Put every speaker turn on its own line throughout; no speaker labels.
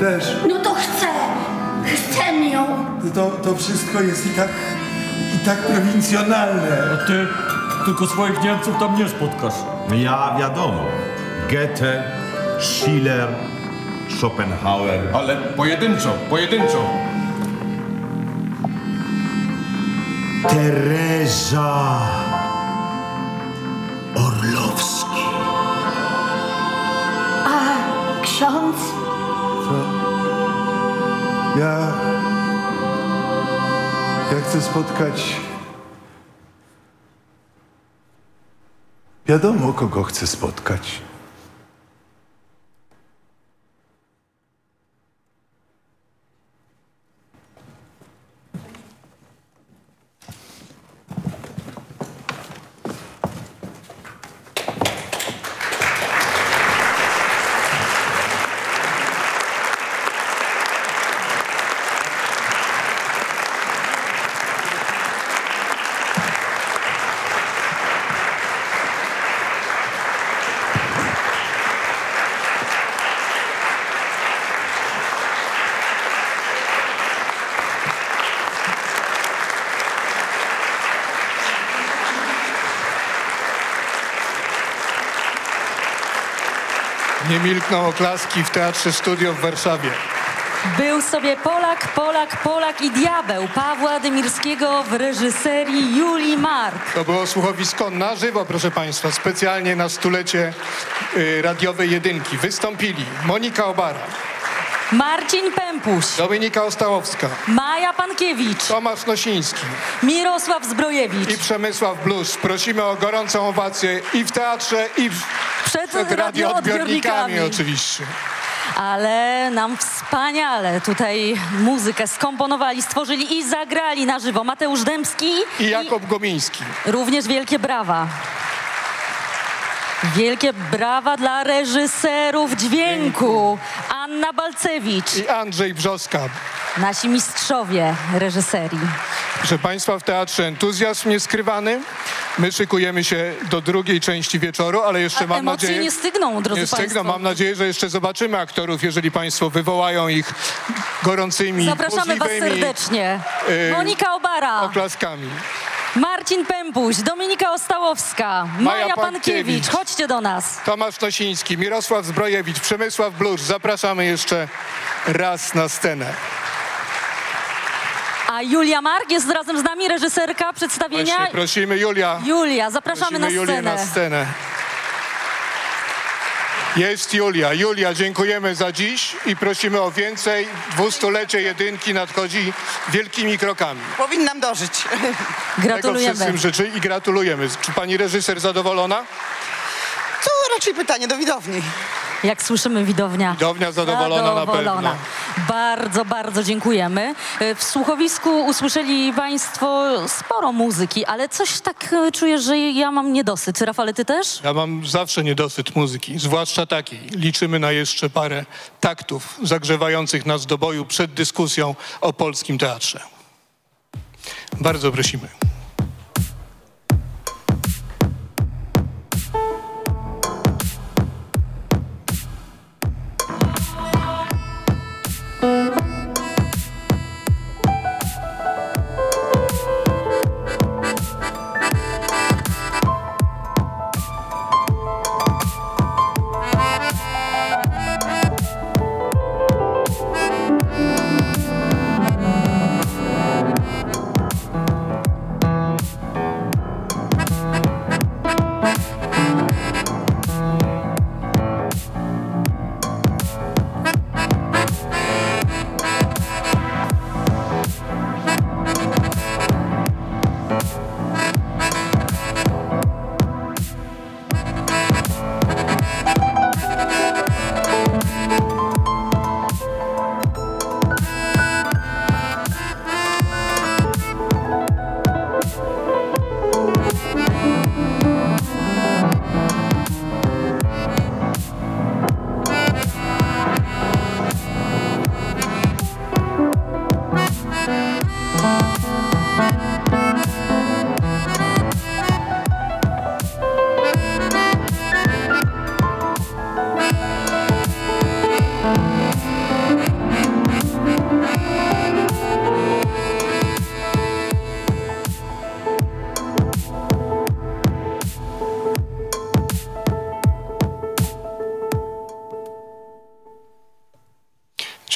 też.
No to chcę. Chcę ją.
To, to wszystko jest i tak, i tak prowincjonalne.
A ty tylko swoich Niemców tam nie spotkasz.
Ja wiadomo. Goethe, Schiller, Schopenhauer.
Ale pojedynczo, pojedynczo.
Teresa Orlowski.
A ksiądz?
Ja. Ja chcę spotkać. Wiadomo, kogo chcę spotkać.
Milkną oklaski w Teatrze Studio w Warszawie.
Był sobie Polak, Polak, Polak i diabeł Pawła Dymirskiego w reżyserii Julii Mark.
To było słuchowisko na żywo, proszę Państwa, specjalnie na stulecie y, radiowej jedynki. Wystąpili Monika Obara,
Marcin Pępuś,
Dominika Ostałowska,
Maja Pankiewicz,
Tomasz Nosiński
Mirosław Zbrojewicz.
i Przemysław Blusz. Prosimy o gorącą owację i w teatrze, i w,
Przed
przed radioodbiornikami oczywiście.
Ale nam wspaniale tutaj muzykę skomponowali, stworzyli i zagrali na żywo Mateusz Dębski
I Jakub Gomiński.
Również wielkie brawa. Wielkie brawa dla reżyserów dźwięku. Anna Balcewicz,
I Andrzej Brzoska.
nasi mistrzowie reżyserii.
Proszę Państwa, w Teatrze Entuzjazm Nieskrywany. My szykujemy się do drugiej części wieczoru, ale jeszcze
A
mam
emocje
nadzieję...
nie stygną, drodzy
Nie stygną.
Państwo.
Mam nadzieję, że jeszcze zobaczymy aktorów, jeżeli Państwo wywołają ich gorącymi,
Zapraszamy Was serdecznie.
y,
Monika Obara,
oklaskami.
Marcin Pępuś, Dominika Ostałowska,
Maja
Maja
Pankiewicz.
Pankiewicz. Chodźcie do nas.
Tomasz Nosiński, Mirosław Zbrojewicz, Przemysław Blusz. Zapraszamy jeszcze raz na scenę.
A Julia Mark jest razem z nami, reżyserka przedstawienia.
Właśnie prosimy Julia.
Julia, zapraszamy
Prosimy
na
Julię
scenę.
na scenę. Jest Julia. Julia, dziękujemy za dziś i prosimy o więcej. Dwustulecie jedynki nadchodzi wielkimi krokami.
Powinnam dożyć.
Tego
Gratulujemy.
wszystkim życzy i gratulujemy. Czy pani reżyser zadowolona?
To raczej pytanie do widowni.
Jak słyszymy, widownia.
Widownia zadowolona na pewno.
Bardzo, bardzo dziękujemy. E, W słuchowisku usłyszeli Państwo sporo muzyki, ale coś tak e, czuję, że ja mam niedosyt. Rafale, ty też?
Ja mam zawsze niedosyt muzyki, zwłaszcza takiej. Liczymy na jeszcze parę taktów zagrzewających nas do boju przed dyskusją o polskim teatrze. Bardzo prosimy.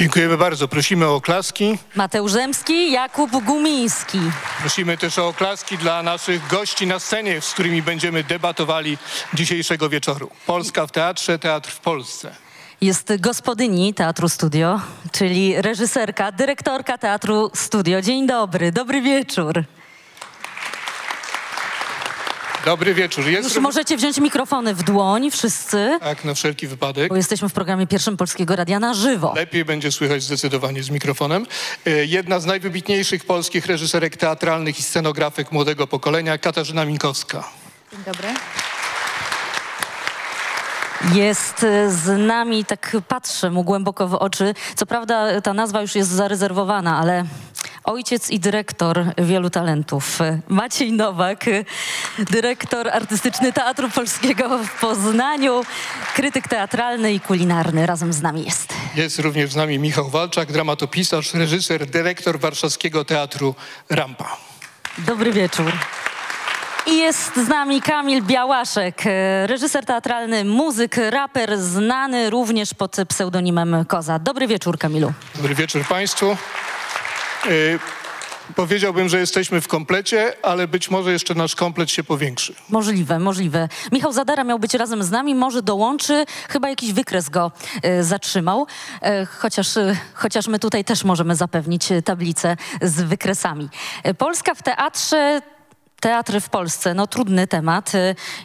Dziękujemy bardzo. Prosimy o oklaski.
Mateusz Zemski, Jakub Gumiński.
Prosimy też o oklaski dla naszych gości na scenie, z którymi będziemy debatowali dzisiejszego wieczoru. Polska w teatrze, teatr w Polsce.
Jest gospodyni Teatru Studio, czyli reżyserka, dyrektorka Teatru Studio. Dzień dobry, dobry wieczór.
Dobry wieczór. Jest
Już możecie wziąć mikrofony w dłoń, wszyscy,
Tak, na wszelki wypadek.
bo jesteśmy w programie pierwszym Polskiego Radia na żywo.
Lepiej będzie słychać zdecydowanie z mikrofonem. E, Jedna z najwybitniejszych polskich reżyserek teatralnych i scenografek młodego pokolenia, Katarzyna Minkowska.
Dzień dobry.
Jest e, z nami, tak patrzę mu głęboko w oczy. Co prawda ta nazwa już jest zarezerwowana, ale ojciec i dyrektor wielu talentów. Maciej Nowak, dyrektor artystyczny Teatru Polskiego w Poznaniu, krytyk teatralny i kulinarny razem z nami jest.
Jest również z nami Michał Walczak, dramatopisarz, reżyser, dyrektor warszawskiego teatru Rampa.
Dobry wieczór. I jest z nami Kamil Białaszek, reżyser teatralny, muzyk, raper, znany również pod pseudonimem Koza. Dobry wieczór, Kamilu.
Dobry wieczór Państwu. Y, powiedziałbym, że jesteśmy w komplecie, ale być może jeszcze nasz komplet się powiększy.
Możliwe, możliwe. Michał Zadara miał być razem z nami, może dołączy, chyba jakiś wykres go e, zatrzymał, e, chociaż, e, chociaż my tutaj też możemy zapewnić e, tablicę z wykresami. E, Polska w teatrze. Teatr w Polsce, no trudny temat.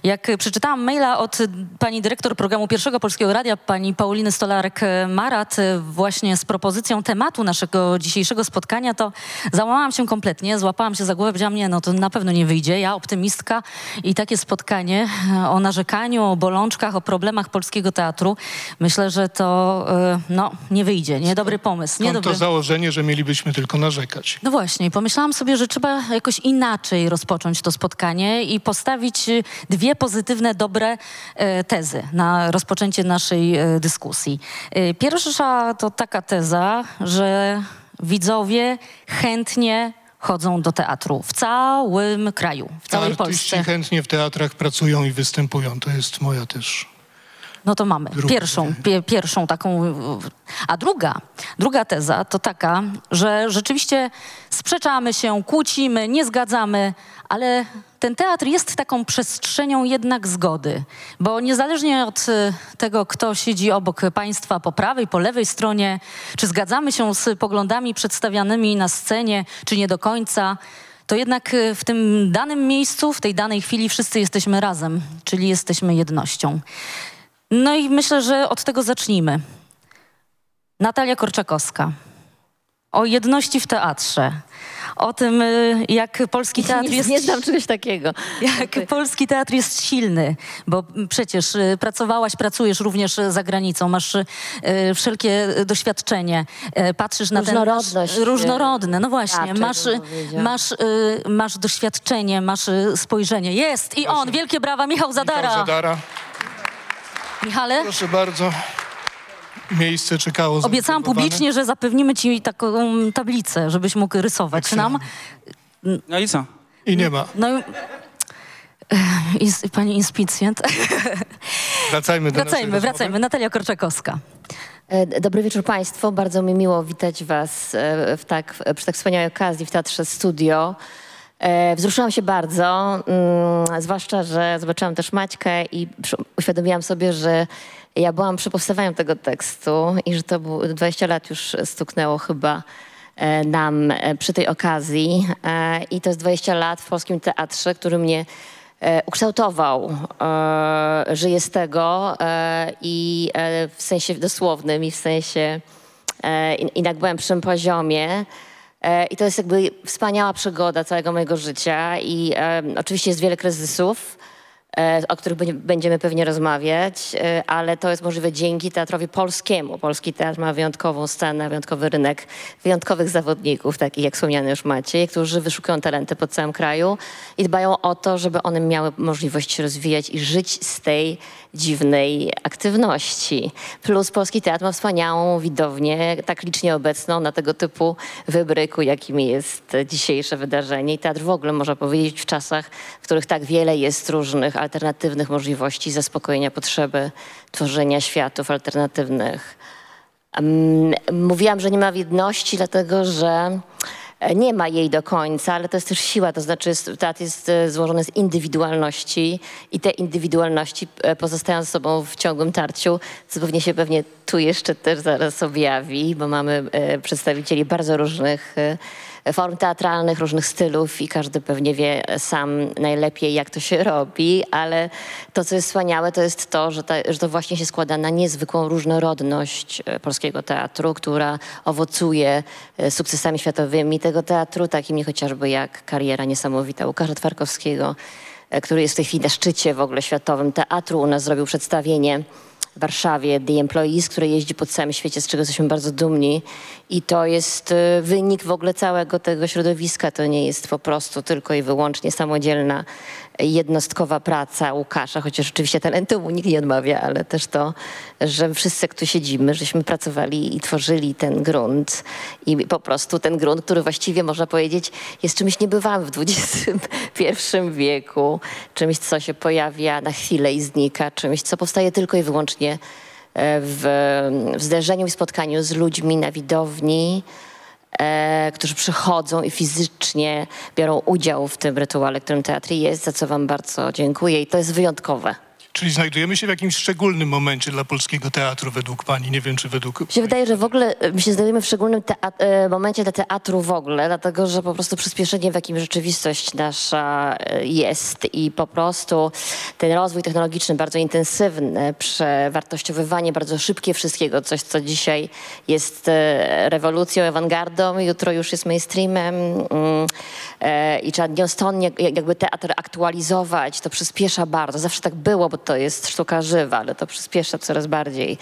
Jak przeczytałam maila od pani dyrektor programu Pierwszego Polskiego Radia, pani Pauliny Stolarek-Marat, właśnie z propozycją tematu naszego dzisiejszego spotkania, to załamałam się kompletnie, złapałam się za głowę, powiedziałam, nie, no to na pewno nie wyjdzie. Ja, optymistka i takie spotkanie o narzekaniu, o bolączkach, o problemach polskiego teatru, myślę, że to e, no, nie wyjdzie. Niedobry pomysł. Niedobry...
to założenie, że mielibyśmy tylko narzekać?
No właśnie, pomyślałam sobie, że trzeba jakoś inaczej rozpocząć to spotkanie i postawić y, dwie pozytywne, dobre e, tezy na rozpoczęcie naszej e, dyskusji. Pierwsza to taka teza, że widzowie chętnie chodzą do teatru w całym kraju, w całej
Artyści
Polsce.
chętnie w teatrach pracują i występują. To jest moja też.
No to mamy
Druga.
pierwszą, pie, pierwszą taką. A druga, druga teza to taka, że rzeczywiście sprzeczamy się, kłócimy, nie zgadzamy, ale ten teatr jest taką przestrzenią jednak zgody, bo niezależnie od e, tego, kto siedzi obok państwa po prawej, po lewej stronie, czy zgadzamy się z poglądami przedstawianymi na scenie, czy nie do końca, to jednak e, w tym danym miejscu, w tej danej chwili wszyscy jesteśmy razem, czyli jesteśmy jednością. No i myślę, że od tego zacznijmy. Natalia Korczakowska. O jedności w teatrze. O tym, y, jak polski teatr
nie,
jest...
nie znam czegoś takiego.
Jak polski teatr jest silny, bo przecież y, pracowałaś, pracujesz również za granicą, masz y, wszelkie doświadczenie, patrzysz na ten...
Różnorodność,
Masz, różnorodne, no właśnie. Masz, masz, masz doświadczenie, masz spojrzenie. Jest i on, wielkie brawa, Michał Zadara.
Michał Zadara.
Michale?
Proszę bardzo. Miejsce czekało.
Obiecałam publicznie, że zapewnimy ci taką tablicę, żebyś mógł rysować nam.
No i co?
I nie ma.
No i... Pani inspicjent.
Wracajmy do
wracajmy, wracajmy. Natalia Korczakowska.
E, Dobry wieczór Państwu. Bardzo mi miło witać Was e, w tak, przy tak wspaniałej okazji w Teatrze Studio. E, Wzruszyłam się bardzo, mm, zwłaszcza, że zobaczyłam też Maćkę i uświadomiłam sobie, że ja byłam przy powstawaniu tego tekstu i że to było 20 lat już stuknęło chyba e, nam e, przy tej okazji. I to jest 20 lat w polskim teatrze, który mnie ukształtował. E, żyję z tego i w sensie dosłownym i w sensie i, na głębszym poziomie. E, I to jest jakby wspaniała przygoda całego mojego życia i oczywiście jest wiele kryzysów, e, o których będzie- będziemy pewnie rozmawiać, e, ale to jest możliwe dzięki teatrowi polskiemu. Polski teatr ma wyjątkową scenę, wyjątkowy rynek, wyjątkowych zawodników, takich jak wspomniany już Maciej, którzy wyszukują talenty po całym kraju i dbają o to, żeby one miały możliwość się rozwijać i żyć z tej dziwnej aktywności. Plus Polski Teatr ma wspaniałą widownię, tak licznie obecną na tego typu wybryku, jakim jest dzisiejsze wydarzenie. I teatr w ogóle, można powiedzieć, w czasach, w których tak wiele jest różnych alternatywnych możliwości zaspokojenia potrzeby tworzenia światów alternatywnych Mm, Mówiłam, że nie ma jedności, dlatego że nie ma jej do końca, ale to jest też siła, to znaczy teatr jest e, złożony z indywidualności i te indywidualności e, pozostają sobą w ciągłym tarciu, co pewnie się pewnie tu jeszcze też zaraz objawi, bo mamy e, przedstawicieli bardzo różnych e, form teatralnych, różnych stylów i każdy pewnie wie sam najlepiej, jak to się robi, ale to, co jest wspaniałe, to jest to, że, ta, że to właśnie się składa na niezwykłą różnorodność e, polskiego teatru, która owocuje e, sukcesami światowymi tego teatru, takimi chociażby jak kariera niesamowita Łukasza Twarkowskiego, e, który jest w tej chwili na szczycie w ogóle światowym teatru. U nas zrobił przedstawienie w Warszawie The Employees, które jeździ po całym świecie, z czego jesteśmy bardzo dumni. I to jest e, wynik w ogóle całego tego środowiska. To nie jest po prostu tylko i wyłącznie samodzielna, jednostkowa praca Łukasza, chociaż oczywiście talentu mu nikt nie odmawia, ale też to, że wszyscy, tu siedzimy, żeśmy pracowali i tworzyli ten grunt. I po prostu ten grunt, który właściwie można powiedzieć jest czymś niebywałym w XXI wieku, czymś, co się pojawia na chwilę i znika, czymś, co powstaje tylko i wyłącznie e, w, w zderzeniu i spotkaniu z ludźmi na widowni, e, którzy przychodzą i fizycznie biorą udział w tym rytuale, którym teatr jest, za co wam bardzo dziękuję i to jest wyjątkowe.
Czyli znajdujemy się w jakimś szczególnym momencie dla polskiego teatru według pani. Nie wiem, czy według...
Mi się wydaje, że w ogóle e, my się znajdujemy w szczególnym e, momencie dla teatru w ogóle, dlatego że po prostu przyspieszenie, w jakim rzeczywistość nasza e, jest i po prostu ten rozwój technologiczny bardzo intensywny, przewartościowywanie bardzo szybkie wszystkiego, coś co dzisiaj jest rewolucją, awangardą, jutro już jest mainstreamem mm, i trzeba nieustannie jak- jakby teatr aktualizować, to przyspiesza bardzo. Zawsze tak było, bo to jest sztuka żywa, ale to przyspiesza coraz bardziej.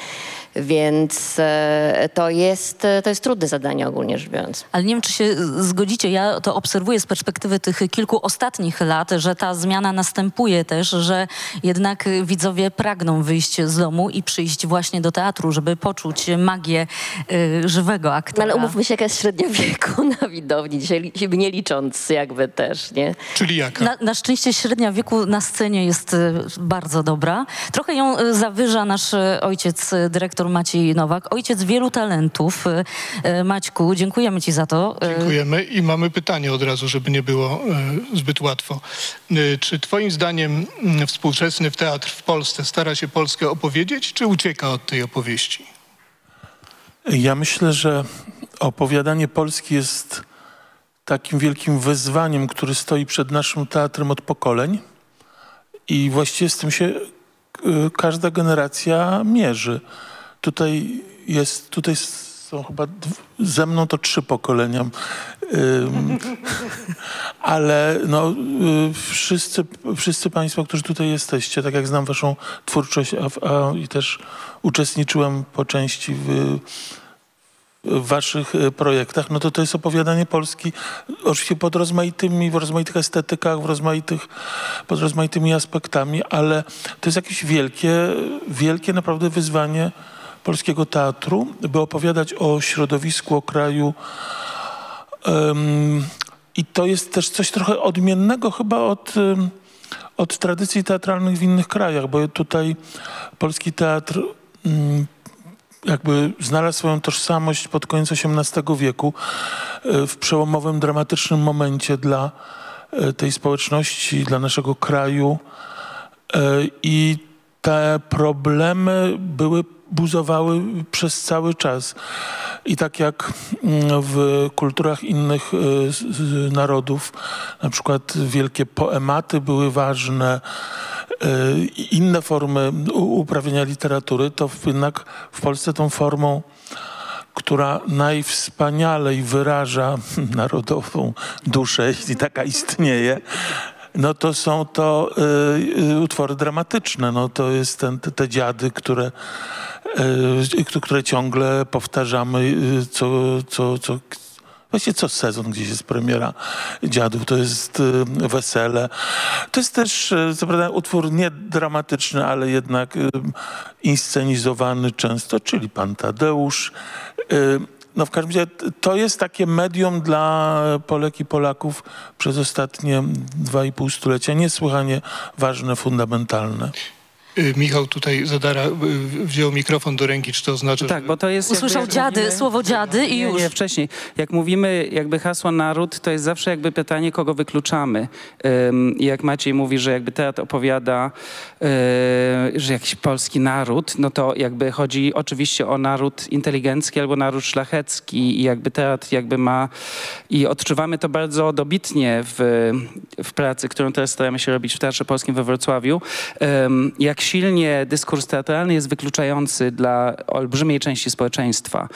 Więc e, to jest, e, to jest trudne zadanie ogólnie rzecz biorąc.
Ale nie wiem, czy się zgodzicie, ja to obserwuję z perspektywy tych kilku ostatnich lat, że ta zmiana następuje też, że jednak widzowie pragną wyjść z domu i przyjść właśnie do teatru, żeby poczuć magię y, żywego
No
aktora.
ale umówmy się, jaka jest średnia wieku na widowni, dzisiaj nie licząc jakby też, nie?
Czyli jaka?
Na, na szczęście średnia wieku na scenie jest bardzo dobra. Trochę ją zawyża nasz ojciec, y, dyrektor Maciej Nowak. Ojciec wielu talentów. Y, y, Maćku, dziękujemy ci za to. Y,
Dziękujemy i mamy pytanie od razu, żeby nie było zbyt łatwo. Czy twoim zdaniem m, współczesny teatr w Polsce stara się Polskę opowiedzieć, czy ucieka od tej opowieści?
Ja myślę, że opowiadanie Polski jest takim wielkim wyzwaniem, który stoi przed naszym teatrem od pokoleń i właściwie z tym się y, każda generacja mierzy. Tutaj jest, tutaj są chyba ze mną to trzy pokolenia. Ale no, y, wszyscy, wszyscy Państwo, którzy tutaj jesteście, tak jak znam Waszą twórczość a, a, i też uczestniczyłem po części w, w Waszych e, projektach, no to to jest opowiadanie Polski oczywiście pod rozmaitymi, w rozmaitych estetykach, w rozmaitych, pod rozmaitymi aspektami, ale to jest jakieś wielkie, wielkie naprawdę wyzwanie polskiego teatru, by opowiadać o środowisku, o kraju, Em, I to jest też coś trochę odmiennego chyba od, od tradycji teatralnych w innych krajach, bo tutaj polski teatr mm, jakby znalazł swoją tożsamość pod koniec XVIII wieku e, w przełomowym, dramatycznym momencie dla e, tej społeczności, dla naszego kraju. E, I te problemy były, buzowały przez cały czas. I tak jak mm, w kulturach innych z narodów, na przykład wielkie poematy były ważne, i inne formy u- uprawiania literatury, to jednak w Polsce tą formą która najwspanialej wyraża narodową duszę, jeśli taka istnieje, no to są to y, y, utwory dramatyczne. No to jest ten, te, dziady, które, y, które ciągle powtarzamy, y, co, co, co, Właściwie co sezon gdzieś jest premiera Dziadów, to jest y, wesele. To jest też, y, co prawda, utwór nie dramatyczny, ale jednak y, inscenizowany często, czyli Pan Tadeusz. No w każdym razie to jest takie medium dla Polek i Polaków przez ostatnie dwa i pół stulecia niesłychanie ważne, fundamentalne.
Y, Michał tutaj Zadara y, wziął mikrofon do ręki, czy to oznacza,
Tak, bo to jest... jakby
Usłyszał
jak
dziady,
mówimy-
słowo dziady i już.
Nie, wcześniej. Jak mówimy jakby hasło naród, to jest zawsze jakby pytanie, kogo wykluczamy. I jak Maciej mówi, że jakby teatr opowiada, yy, że jakiś polski naród, no to jakby chodzi oczywiście o naród inteligencki albo naród szlachecki i jakby teatr jakby ma i odczuwamy to bardzo dobitnie w, w pracy, którą teraz staramy się robić w Teatrze Polskim we Wrocławiu, Ym, jak silnie dyskurs teatralny jest wykluczający dla olbrzymiej części społeczeństwa.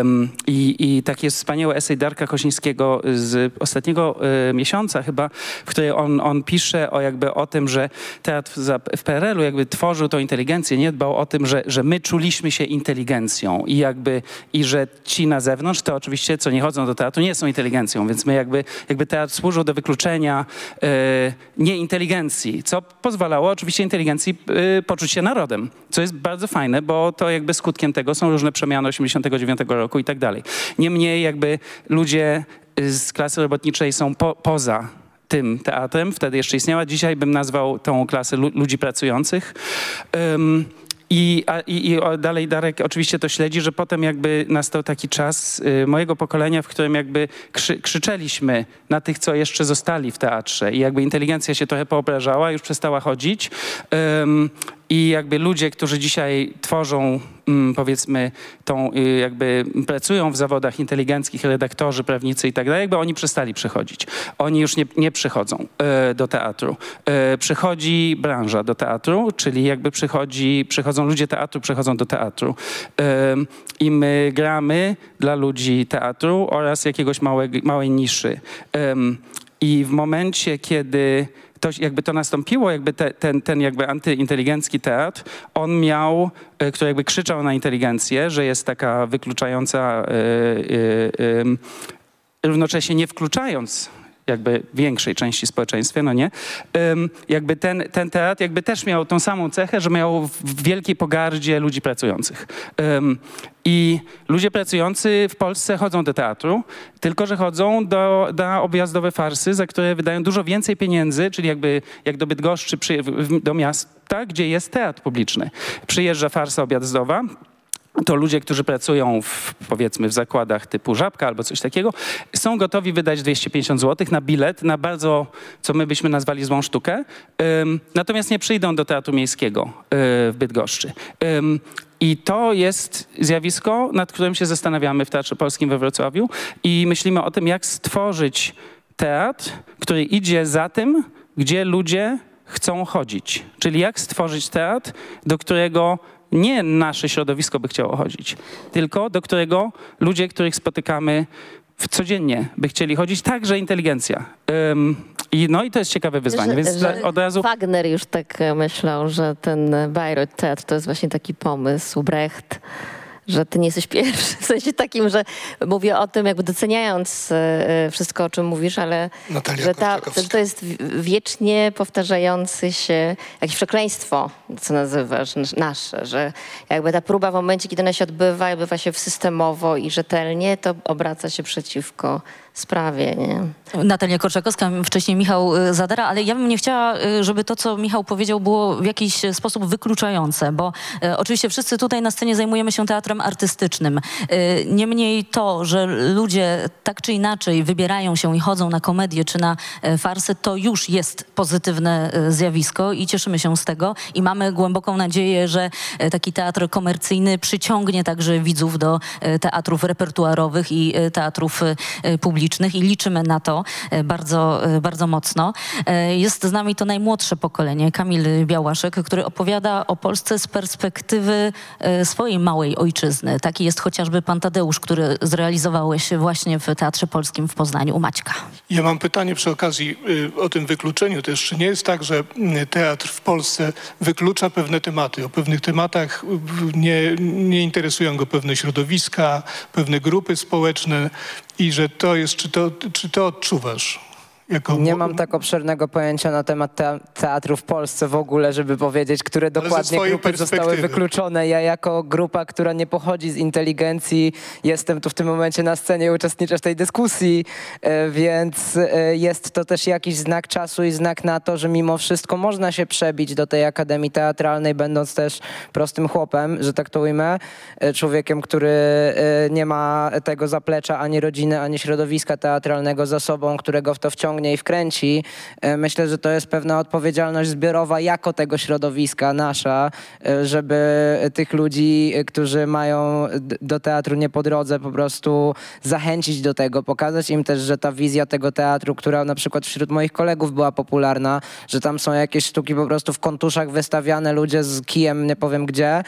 Ym, I, I taki jest wspaniały esej Darka Kosińskiego z ostatniego y, miesiąca chyba, w której on, on pisze o jakby o tym, że teatr w PRL-u jakby tworzył tą inteligencję, nie dbał o tym, że, że my czuliśmy się inteligencją i jakby i że ci na zewnątrz to oczywiście, co nie chodzą do teatru, nie są inteligencją, więc my jakby, jakby teatr służył do wykluczenia y, nieinteligencji, co pozwalało oczywiście inteligencji y, poczuć się narodem, co jest bardzo fajne, bo to jakby skutkiem tego są różne przemiany 89 roku i tak dalej. Niemniej jakby ludzie y, z klasy robotniczej są po, poza tym teatrem, wtedy jeszcze istniała. Dzisiaj bym nazwał tą klasę lu- ludzi pracujących. Ym, i, a, i, I dalej Darek oczywiście to śledzi, że potem jakby nastał taki czas y, mojego pokolenia, w którym jakby krzy, krzyczeliśmy na tych, co jeszcze zostali w teatrze i jakby inteligencja się trochę poobrażała, już przestała chodzić. Ym, i jakby ludzie, którzy dzisiaj tworzą, powiedzmy, tą, y, jakby pracują w zawodach inteligenckich, redaktorzy, prawnicy i tak dalej, jakby oni przestali przychodzić. Oni już nie, nie przychodzą e, do teatru. E, przychodzi branża do teatru, czyli jakby przychodzi, przychodzą ludzie teatru, przychodzą do teatru. E, I my gramy dla ludzi teatru oraz jakiegoś małe, małej niszy. I w momencie, kiedy to jakby to nastąpiło, jakby te, ten, ten jakby antyinteligencki teatr, on miał, e, który jakby krzyczał na inteligencję, że jest taka wykluczająca, e, e, równocześnie nie wkluczając jakby większej części społeczeństwa, no nie? Ym, jakby ten, ten teatr jakby też miał tą samą cechę, że miał w- wielkiej pogardzie ludzi pracujących. Ym, I ludzie pracujący w Polsce chodzą do teatru, tylko że chodzą do, na objazdowe farsy, za które wydają dużo więcej pieniędzy, czyli jakby jak do Bydgoszczy, przy, do miasta, gdzie jest teatr publiczny. Przyjeżdża farsa objazdowa, to ludzie, którzy pracują w, powiedzmy w zakładach typu Żabka albo coś takiego, są gotowi wydać 250 zł na bilet, na bardzo, co my byśmy nazwali złą sztukę, Ym, natomiast nie przyjdą do Teatru Miejskiego y, w Bydgoszczy. Ym, i to jest zjawisko, nad którym się zastanawiamy w Teatrze Polskim we Wrocławiu i myślimy o tym, jak stworzyć teatr, który idzie za tym, gdzie ludzie chcą chodzić. Czyli jak stworzyć teatr, do którego nie nasze środowisko by chciało chodzić, tylko do którego ludzie, których spotykamy w codziennie by chcieli chodzić, także inteligencja. Ym, i, no i to jest ciekawe wyzwanie, więc dla- od razu...
Wagner już tak myślał, że ten Bayreuth Teatr to jest właśnie taki pomysł, Brecht, że ty nie jesteś pierwszy. W sensie takim, że mówię o tym jakby doceniając e, e, wszystko, o czym mówisz, ale
Natalia
że, ta, że to jest wiecznie powtarzający się jakieś przekleństwo, co nazywasz, nasz- nasze, że jakby ta próba w momencie, kiedy ona się odbywa, odbywa się systemowo i rzetelnie, to obraca się przeciwko sprawie, nie?
Natalia Korczakowska, wcześniej Michał y, Zadara, ale ja bym nie chciała, y, żeby to, co Michał powiedział, było w jakiś sposób wykluczające, bo y, oczywiście wszyscy tutaj na scenie zajmujemy się teatrem artystycznym. Y, Niemniej to, że ludzie tak czy inaczej wybierają się i chodzą na komedię czy na y, farsy, to już jest pozytywne y, zjawisko i cieszymy się z tego i mamy głęboką nadzieję, że y, taki teatr komercyjny przyciągnie także widzów do y, teatrów repertuarowych i y, teatrów y, y, publicznych i liczymy na to y, bardzo, y, bardzo mocno. Y, Jest z nami to najmłodsze pokolenie, Kamil Białaszek, który opowiada o Polsce z perspektywy swojej małej ojczyzny. Taki jest chociażby Pan Tadeusz, który zrealizowałeś właśnie w Teatrze Polskim w Poznaniu u Maćka.
Ja mam pytanie przy okazji y, o tym wykluczeniu też. Czy nie jest tak, że y, teatr w Polsce wyklucza pewne tematy? O pewnych tematach y, nie, nie interesują go pewne środowiska, pewne grupy społeczne i że to jest, czy to, czy to odczuwasz? Jako
Nie mam tak obszernego pojęcia na temat te teatru w Polsce w ogóle, żeby powiedzieć, które dokładnie grupy zostały wykluczone. Ja jako grupa, która nie pochodzi z inteligencji, jestem tu w tym momencie na scenie i uczestniczę w tej dyskusji, e, więc e, jest to też jakiś znak czasu i znak na to, że mimo wszystko można się przebić do tej Akademii Teatralnej, będąc też prostym chłopem, że tak to ujmę, e, człowiekiem, który nie ma tego zaplecza ani rodziny, ani środowiska teatralnego za sobą, którego w to wciągnie i wkręci. E, Myślę, że to jest pewna odpowiedzialność zbiorowa jako tego środowiska nasza, e, żeby tych ludzi, e, którzy mają do teatru nie po drodze, po prostu zachęcić do tego, pokazać im też, że ta wizja tego teatru, która na przykład wśród moich kolegów była popularna, że tam są jakieś sztuki po prostu w kontuszach wystawiane, ludzie z kijem, nie powiem gdzie,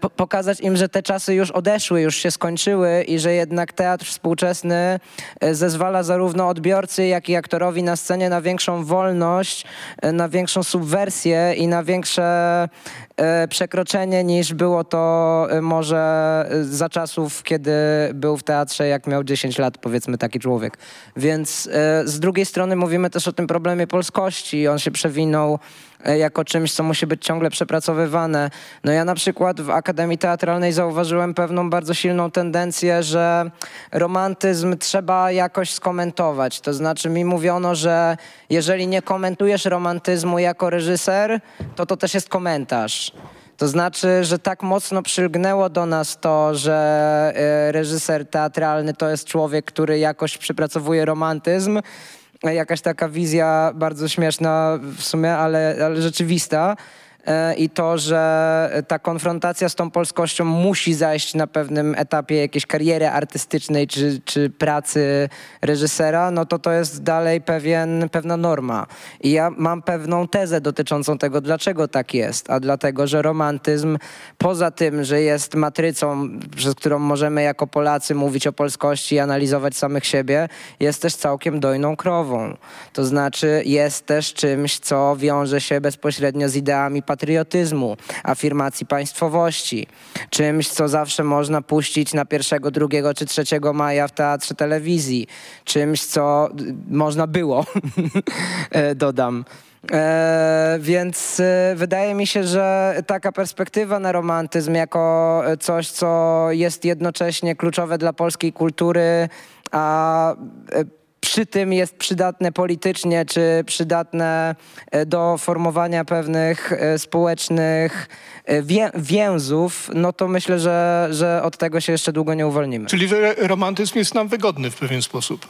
po- pokazać im, że te czasy już odeszły, już się skończyły i że jednak teatr współczesny zezwala zarówno odbiorcy, jak i aktorowi na scenie na większą wolność, na większą subwersję i na większe przekroczenie niż było to e, może e, za czasów, kiedy był w teatrze, jak miał 10 lat, powiedzmy taki człowiek. Więc e, z drugiej strony mówimy też o tym problemie polskości. On się przewinął e, jako czymś, co musi być ciągle przepracowywane. No ja na przykład w Akademii Teatralnej zauważyłem pewną bardzo silną tendencję, że romantyzm trzeba jakoś skomentować. To znaczy mi mówiono, że jeżeli nie komentujesz romantyzmu jako reżyser, to to też jest komentarz. To znaczy, że tak mocno przylgnęło do nas to, że e, reżyser teatralny to jest człowiek, który jakoś przypracowuje romantyzm. E, Jakaś taka wizja bardzo śmieszna w sumie, ale, ale rzeczywista. E, I to, że ta konfrontacja z tą polskością musi zajść na pewnym etapie jakiejś kariery artystycznej czy, czy pracy reżysera, no to to jest dalej pewien, pewna norma. I ja mam pewną tezę dotyczącą tego, dlaczego tak jest. A dlatego, że romantyzm, poza tym, że jest matrycą, przez którą możemy jako Polacy mówić o polskości i analizować samych siebie, jest też całkiem dojną krową. To znaczy jest też czymś, co wiąże się bezpośrednio z ideami patriotyzmu, afirmacji państwowości, czymś, co zawsze można puścić na 1, 2 czy 3 maja w teatrze telewizji, czymś, co y, można było, e, dodam. E, więc e, wydaje mi się, że taka perspektywa na romantyzm jako e, coś, co jest jednocześnie kluczowe dla polskiej kultury, a e, przy tym jest przydatne politycznie, czy przydatne e, do formowania pewnych e, społecznych e, wię- więzów, no to myślę, że, że od tego się jeszcze długo nie uwolnimy.
Czyli romantyzm jest nam wygodny w pewien sposób.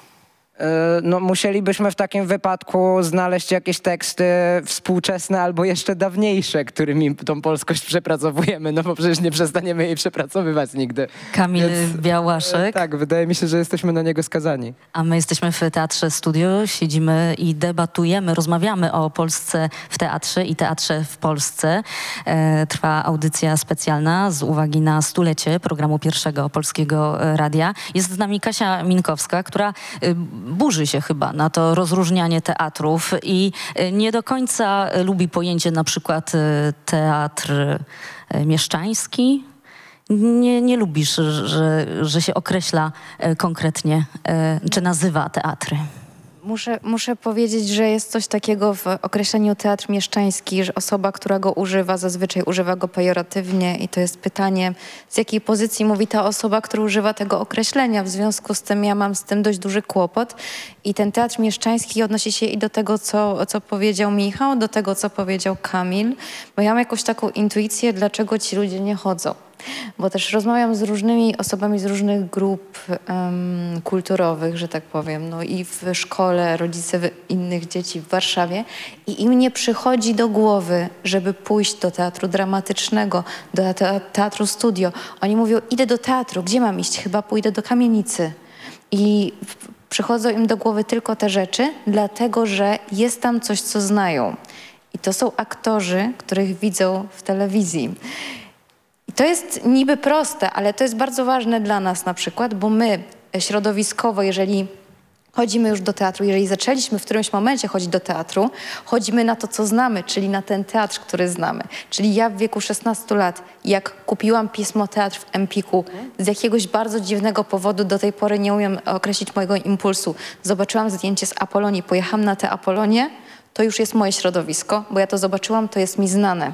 E, No, musielibyśmy w takim wypadku znaleźć jakieś teksty współczesne albo jeszcze dawniejsze, którymi tą polskość przepracowujemy, no bo przecież nie przestaniemy jej przepracowywać nigdy.
Kamil
Więc,
Białaszek.
Tak, wydaje mi się, że jesteśmy na niego skazani.
A my jesteśmy w Teatrze Studio, siedzimy i debatujemy, rozmawiamy o Polsce w teatrze i teatrze w Polsce. E, trwa audycja specjalna z uwagi na stulecie programu pierwszego Polskiego e, Radia. Jest z nami Kasia Minkowska, która e, burzy się chyba na to rozróżnianie teatrów i e, nie do końca lubi pojęcie na przykład e, teatr e, mieszczański, nie, nie lubisz, że, że się określa konkretnie, czy nazywa teatry.
Muszę, muszę powiedzieć, że jest coś takiego w określeniu teatr mieszczański, że osoba, która go używa, zazwyczaj używa go pejoratywnie i to jest pytanie, z jakiej pozycji mówi ta osoba, która używa tego określenia. W związku z tym ja mam z tym dość duży kłopot i ten teatr mieszczański odnosi się i do tego, co, co powiedział Michał, do tego, co powiedział Kamil, bo ja mam jakąś taką intuicję, dlaczego ci ludzie nie chodzą. Bo też rozmawiam z różnymi osobami z różnych grup em, kulturowych, że tak powiem, no i w szkole, rodzice innych dzieci w Warszawie i im nie przychodzi do głowy, żeby pójść do teatru dramatycznego, do te- teatru studio. Oni mówią, idę do teatru, gdzie mam iść? Chyba pójdę do kamienicy. I przychodzą im do głowy tylko te rzeczy, dlatego że jest tam coś, co znają. I to są aktorzy, których widzą w telewizji. To jest niby proste, ale to jest bardzo ważne dla nas na przykład, bo my środowiskowo, jeżeli chodzimy już do teatru. Jeżeli zaczęliśmy w którymś momencie chodzić do teatru, chodzimy na to, co znamy, czyli na ten teatr, który znamy. Czyli ja w wieku 16 lat, jak kupiłam pismo Teatr w Empiku, z jakiegoś bardzo dziwnego powodu, do tej pory nie umiem określić mojego impulsu, zobaczyłam zdjęcie z Apolonii, pojechałam na tę Apolonię, to już jest moje środowisko, bo ja to zobaczyłam, to jest mi znane.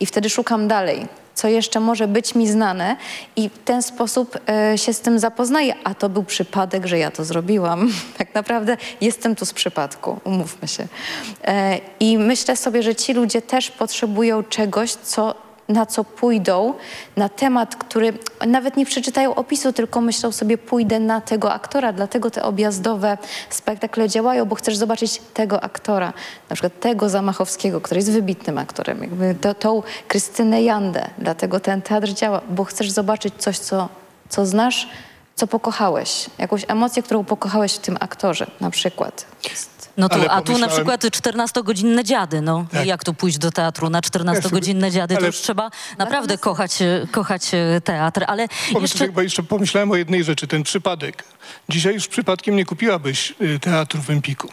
I wtedy szukam dalej, co jeszcze może być mi znane i w ten sposób e, się z tym zapoznaję. A to był przypadek, że ja to zrobiłam. Tak naprawdę jestem tu z przypadku, umówmy się. E, I myślę sobie, że ci ludzie też potrzebują czegoś, co na co pójdą, na temat, który nawet nie przeczytają opisu, tylko myślą sobie, pójdę na tego aktora, dlatego te objazdowe spektakle działają, bo chcesz zobaczyć tego aktora, na przykład tego Zamachowskiego, który jest wybitnym aktorem, jakby to, tą Krystynę Jandę, dlatego ten teatr działa, bo chcesz zobaczyć coś, co, co znasz, co pokochałeś, jakąś emocję, którą pokochałeś w tym aktorze, na przykład.
No tu, a tu na przykład 14-godzinne dziady, no.
Tak.
Jak tu pójść do teatru na 14-godzinne dziady? To
ale-
już trzeba naprawdę kochać, e, kochać e, teatr, ale
Pomyśl,
jeszcze...
Bo jeszcze pomyślałem o jednej rzeczy, ten przypadek. Dzisiaj już przypadkiem nie kupiłabyś y, teatru w Empiku.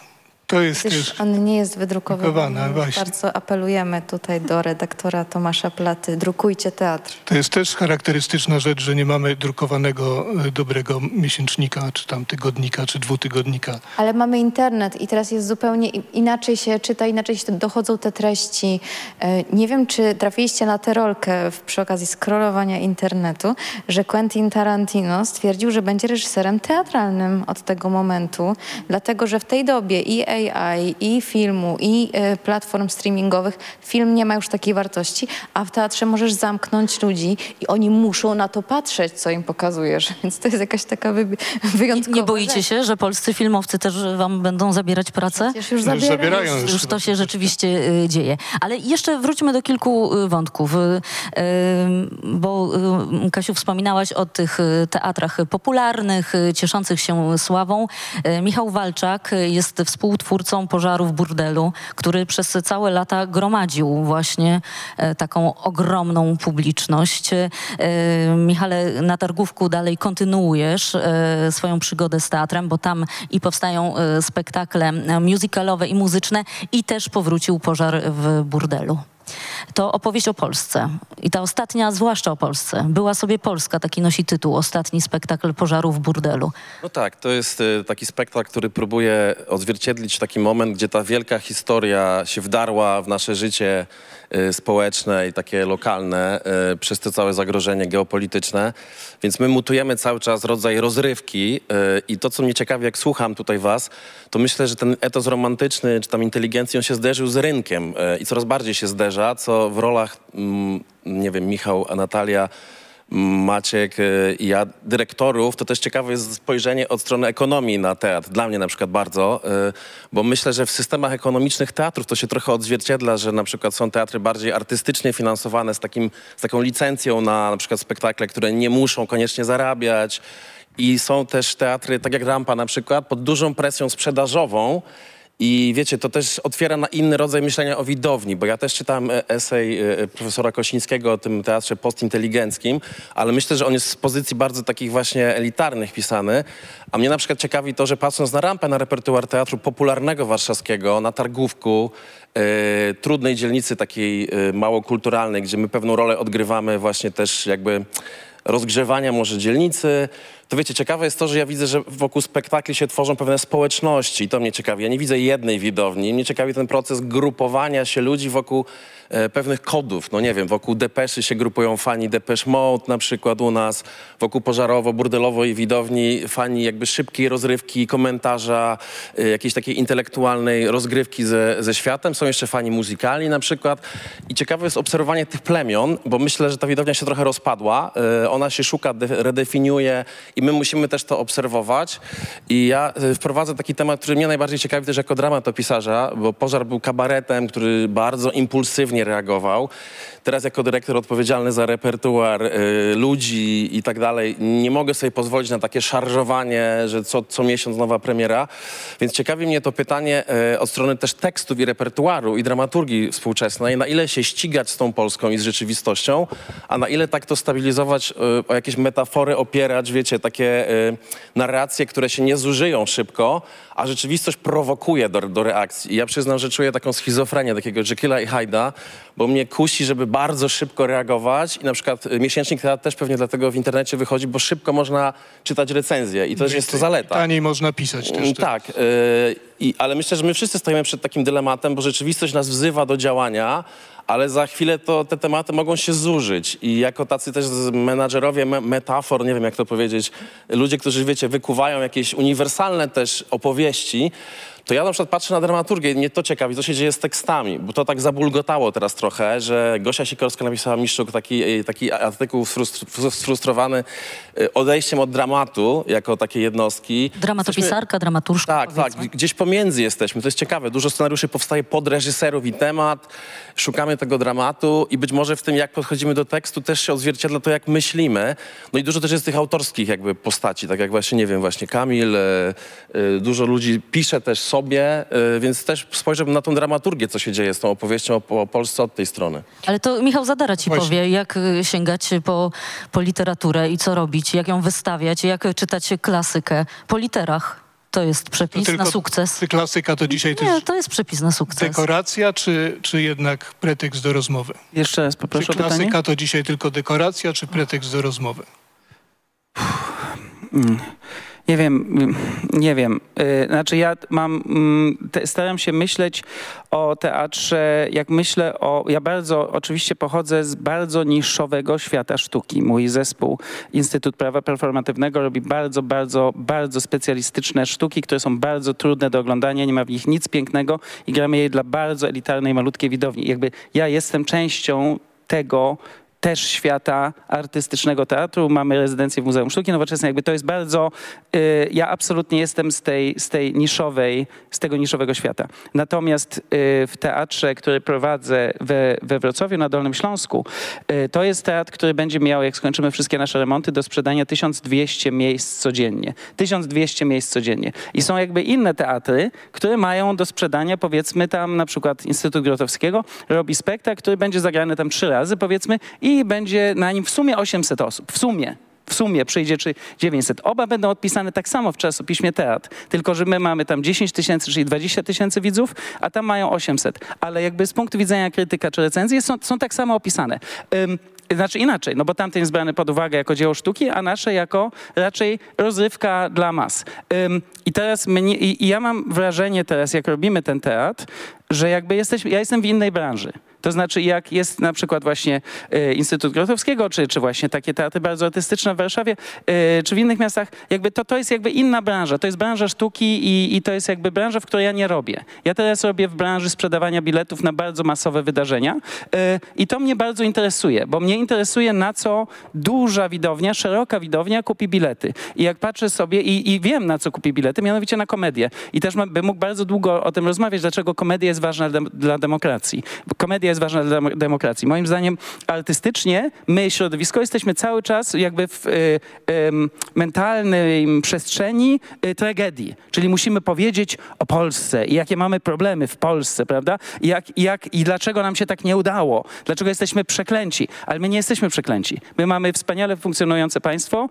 To jest też...
On nie jest wydrukowany. Bardzo apelujemy tutaj do redaktora Tomasza Platy. Drukujcie teatr.
To jest też charakterystyczna rzecz, że nie mamy drukowanego y, dobrego miesięcznika, czy tam tygodnika, czy dwutygodnika.
Ale mamy internet i teraz jest zupełnie inaczej się czyta, inaczej się dochodzą te treści. E, Nie wiem, czy trafiliście na tę rolkę przy okazji scrollowania internetu, że Quentin Tarantino stwierdził, że będzie reżyserem teatralnym od tego momentu, dlatego że w tej dobie i AI, i filmu, i e, platform streamingowych film nie ma już takiej wartości, a w teatrze możesz zamknąć ludzi i oni muszą na to patrzeć, co im pokazujesz. Więc to jest jakaś taka wy- wyjątkowa
Nie boicie
rzecz.
się, że polscy filmowcy też wam będą zabierać pracę?
Przecież już
No już
zabierają.
zabierają.
Już, już to się rzeczywiście y, dzieje. Ale jeszcze wróćmy do kilku y, wątków, y, y, bo y, Kasiu wspominałaś o tych teatrach popularnych, cieszących się sławą. Michał Walczak jest współtwórcą Pożaru w Burdelu, który przez całe lata gromadził właśnie y, taką ogromną publiczność. Y, Michale, na Targówku dalej kontynuujesz e, swoją przygodę z teatrem, bo tam i powstają e, spektakle e, musicalowe i muzyczne i też powrócił pożar w burdelu. To opowieść o Polsce. I ta ostatnia, zwłaszcza o Polsce. Była sobie Polska, taki nosi tytuł. Ostatni spektakl pożaru w burdelu.
No tak, to jest y, taki spektakl, który próbuje odzwierciedlić taki moment, gdzie ta wielka historia się wdarła w nasze życie społeczne i takie lokalne y, przez to całe zagrożenie geopolityczne. Więc my mutujemy cały czas rodzaj rozrywki y, i to, co mnie ciekawi, jak słucham tutaj was, to myślę, że ten etos romantyczny czy tam inteligencji, on się zderzył z rynkiem y, i coraz bardziej się zderza, co w rolach, mm, nie wiem, Michał, a Natalia, Maciek y, i ja, dyrektorów, to też ciekawe jest spojrzenie od strony ekonomii na teatr. Dla mnie na przykład bardzo, y, bo myślę, że w systemach ekonomicznych teatrów to się trochę odzwierciedla, że na przykład są teatry bardziej artystycznie finansowane z, takim, z taką licencją na na przykład spektakle, które nie muszą koniecznie zarabiać. I są też teatry, tak jak Rampa na przykład, pod dużą presją sprzedażową, i wiecie, to też otwiera na inny rodzaj myślenia o widowni, bo ja też czytałem e, esej e, profesora Kosińskiego o tym teatrze postinteligenckim, ale myślę, że on jest z pozycji bardzo takich właśnie elitarnych pisany. A mnie na przykład ciekawi to, że patrząc na rampę na repertuar teatru popularnego warszawskiego, na Targówku, e, trudnej dzielnicy takiej e, mało kulturalnej, gdzie my pewną rolę odgrywamy właśnie też jakby rozgrzewania może dzielnicy. To wiecie, ciekawe jest to, że ja widzę, że wokół spektakli się tworzą pewne społeczności i to mnie ciekawi. Ja nie widzę jednej widowni. Mnie ciekawi ten proces grupowania się ludzi wokół e, pewnych kodów. No nie wiem, wokół Depeszy się grupują fani Depeche Mode na przykład u nas, wokół Pożarowo-Burdelowej widowni fani jakby szybkiej rozrywki, komentarza, e, jakiejś takiej intelektualnej rozgrywki ze, ze światem. Są jeszcze fani muzykali na przykład. I ciekawe jest obserwowanie tych plemion, bo myślę, że ta widownia się trochę rozpadła. E, Ona się szuka, de- redefiniuje i my musimy też to obserwować. I ja e, wprowadzę taki temat, który mnie najbardziej ciekawi też jako dramatopisarza, bo Pożar był kabaretem, który bardzo impulsywnie reagował. Teraz jako dyrektor odpowiedzialny za repertuar e, ludzi i tak dalej, nie mogę sobie pozwolić na takie szarżowanie, że co, co miesiąc nowa premiera. Więc ciekawi mnie to pytanie e, od strony też tekstów i repertuaru i dramaturgii współczesnej, na ile się ścigać z tą Polską i z rzeczywistością, a na ile tak to stabilizować, e, o jakieś metafory opierać, wiecie, takie y, narracje, które się nie zużyją szybko, a rzeczywistość prowokuje do, do reakcji. I ja przyznam, że czuję taką schizofrenię, takiego Jekylla i Hyda, bo mnie kusi, żeby bardzo szybko reagować i na przykład y, Miesięcznik Teatr też pewnie dlatego w internecie wychodzi, bo szybko można czytać recenzje i to też jest to zaleta.
Taniej można pisać też.
Mm, Tak, y, i, ale myślę, że my wszyscy stoimy przed takim dylematem, bo rzeczywistość nas wzywa do działania, ale za chwilę to te tematy mogą się zużyć. I jako tacy też menadżerowie me, metafor, nie wiem jak to powiedzieć, ludzie, którzy wiecie, wykuwają jakieś uniwersalne też opowieści, to ja na przykład patrzę na dramaturgię, mnie to ciekawi, co się dzieje z tekstami, bo to tak zabulgotało teraz trochę, że Gosia Sikorska napisała Miszczuk taki, taki artykuł frustr- sfrustrowany y, odejściem od dramatu jako takiej jednostki.
Dramatopisarka, dramaturżka.
Tak, tak, gdzieś pomiędzy jesteśmy. To jest ciekawe. Dużo scenariuszy powstaje pod reżyserów i temat. Szukamy tego dramatu i być może w tym, jak podchodzimy do tekstu, też się odzwierciedla to, jak myślimy. No i dużo też jest tych autorskich jakby postaci, tak jak właśnie, nie wiem, właśnie Kamil, e, e, dużo ludzi pisze też sobie, e, więc też spojrzałbym na tą dramaturgię, co się dzieje z tą opowieścią o, o Polsce od tej strony.
Ale to Michał Zadara ci
Właśnie.
powie, jak y, sięgać po, po literaturę i co robić, jak ją wystawiać, jak czytać klasykę po literach. To jest przepis na sukces.
Czy klasyka to dzisiaj to
Nie,
jest
to jest przepis na sukces.
dekoracja, czy, czy jednak pretekst do rozmowy?
Jeszcze raz
Czy
poproszę o pytanie.
klasyka to dzisiaj tylko dekoracja, czy pretekst do rozmowy?
Nie wiem, nie wiem. Y, Znaczy ja mam, mm, staram się myśleć o teatrze, jak myślę o, ja bardzo, oczywiście pochodzę z bardzo niszowego świata sztuki. Mój zespół Instytut Prawa Performatywnego robi bardzo, bardzo, bardzo specjalistyczne sztuki, które są bardzo trudne do oglądania, nie ma w nich nic pięknego i gramy je dla bardzo elitarnej, malutkiej widowni. Jakby ja jestem częścią tego, też świata artystycznego teatru. Mamy rezydencję w Muzeum Sztuki Nowoczesnej. Jakby to jest bardzo... y, ja absolutnie jestem z tej, z tej niszowej, z tego niszowego świata. Natomiast y, w teatrze, który prowadzę we, we Wrocławiu na Dolnym Śląsku, y, to jest teatr, który będzie miał, jak skończymy wszystkie nasze remonty, do sprzedania 1200 miejsc codziennie. 1200 miejsc codziennie. I są jakby inne teatry, które mają do sprzedania, powiedzmy tam na przykład Instytut Grotowskiego robi spektakl, który będzie zagrany tam trzy razy, powiedzmy, i będzie na nim w sumie 800 osób. W sumie. W sumie przyjdzie czy 900. Oba będą odpisane tak samo w czasopiśmie Teatr, tylko że my mamy tam 10 tysięcy, czyli 20 tysięcy widzów, a tam mają 800. Ale jakby z punktu widzenia krytyka czy recenzji są, są tak samo opisane. Ym, znaczy inaczej, no bo tamten jest brany pod uwagę jako dzieło sztuki, a nasze jako raczej rozrywka dla mas. Ym, I teraz mnie, i, i ja mam wrażenie teraz, jak robimy ten teatr, że jakby jesteśmy, ja jestem w innej branży. To znaczy, jak jest na przykład właśnie e, Instytut Grotowskiego, czy, czy właśnie takie teatry bardzo artystyczne w Warszawie, e, czy w innych miastach, jakby to, to jest jakby inna branża. To jest branża sztuki i, i to jest jakby branża, w której ja nie robię. Ja teraz robię w branży sprzedawania biletów na bardzo masowe wydarzenia e, i to mnie bardzo interesuje, bo mnie interesuje, na co duża widownia, szeroka widownia kupi bilety. I jak patrzę sobie i, i wiem, na co kupi bilety, mianowicie na komedię. I też bym mógł bardzo długo o tym rozmawiać, dlaczego komedia jest ważna dla, dla demokracji. Komedia jest ważna dla dem- demokracji. Moim zdaniem artystycznie my, środowisko, jesteśmy cały czas jakby w y, em, mentalnej przestrzeni y, tragedii. Czyli musimy powiedzieć o Polsce i jakie mamy problemy w Polsce, prawda? Jak, jak, i dlaczego nam się tak nie udało. Dlaczego jesteśmy przeklęci. Ale my nie jesteśmy przeklęci. My mamy wspaniale funkcjonujące państwo,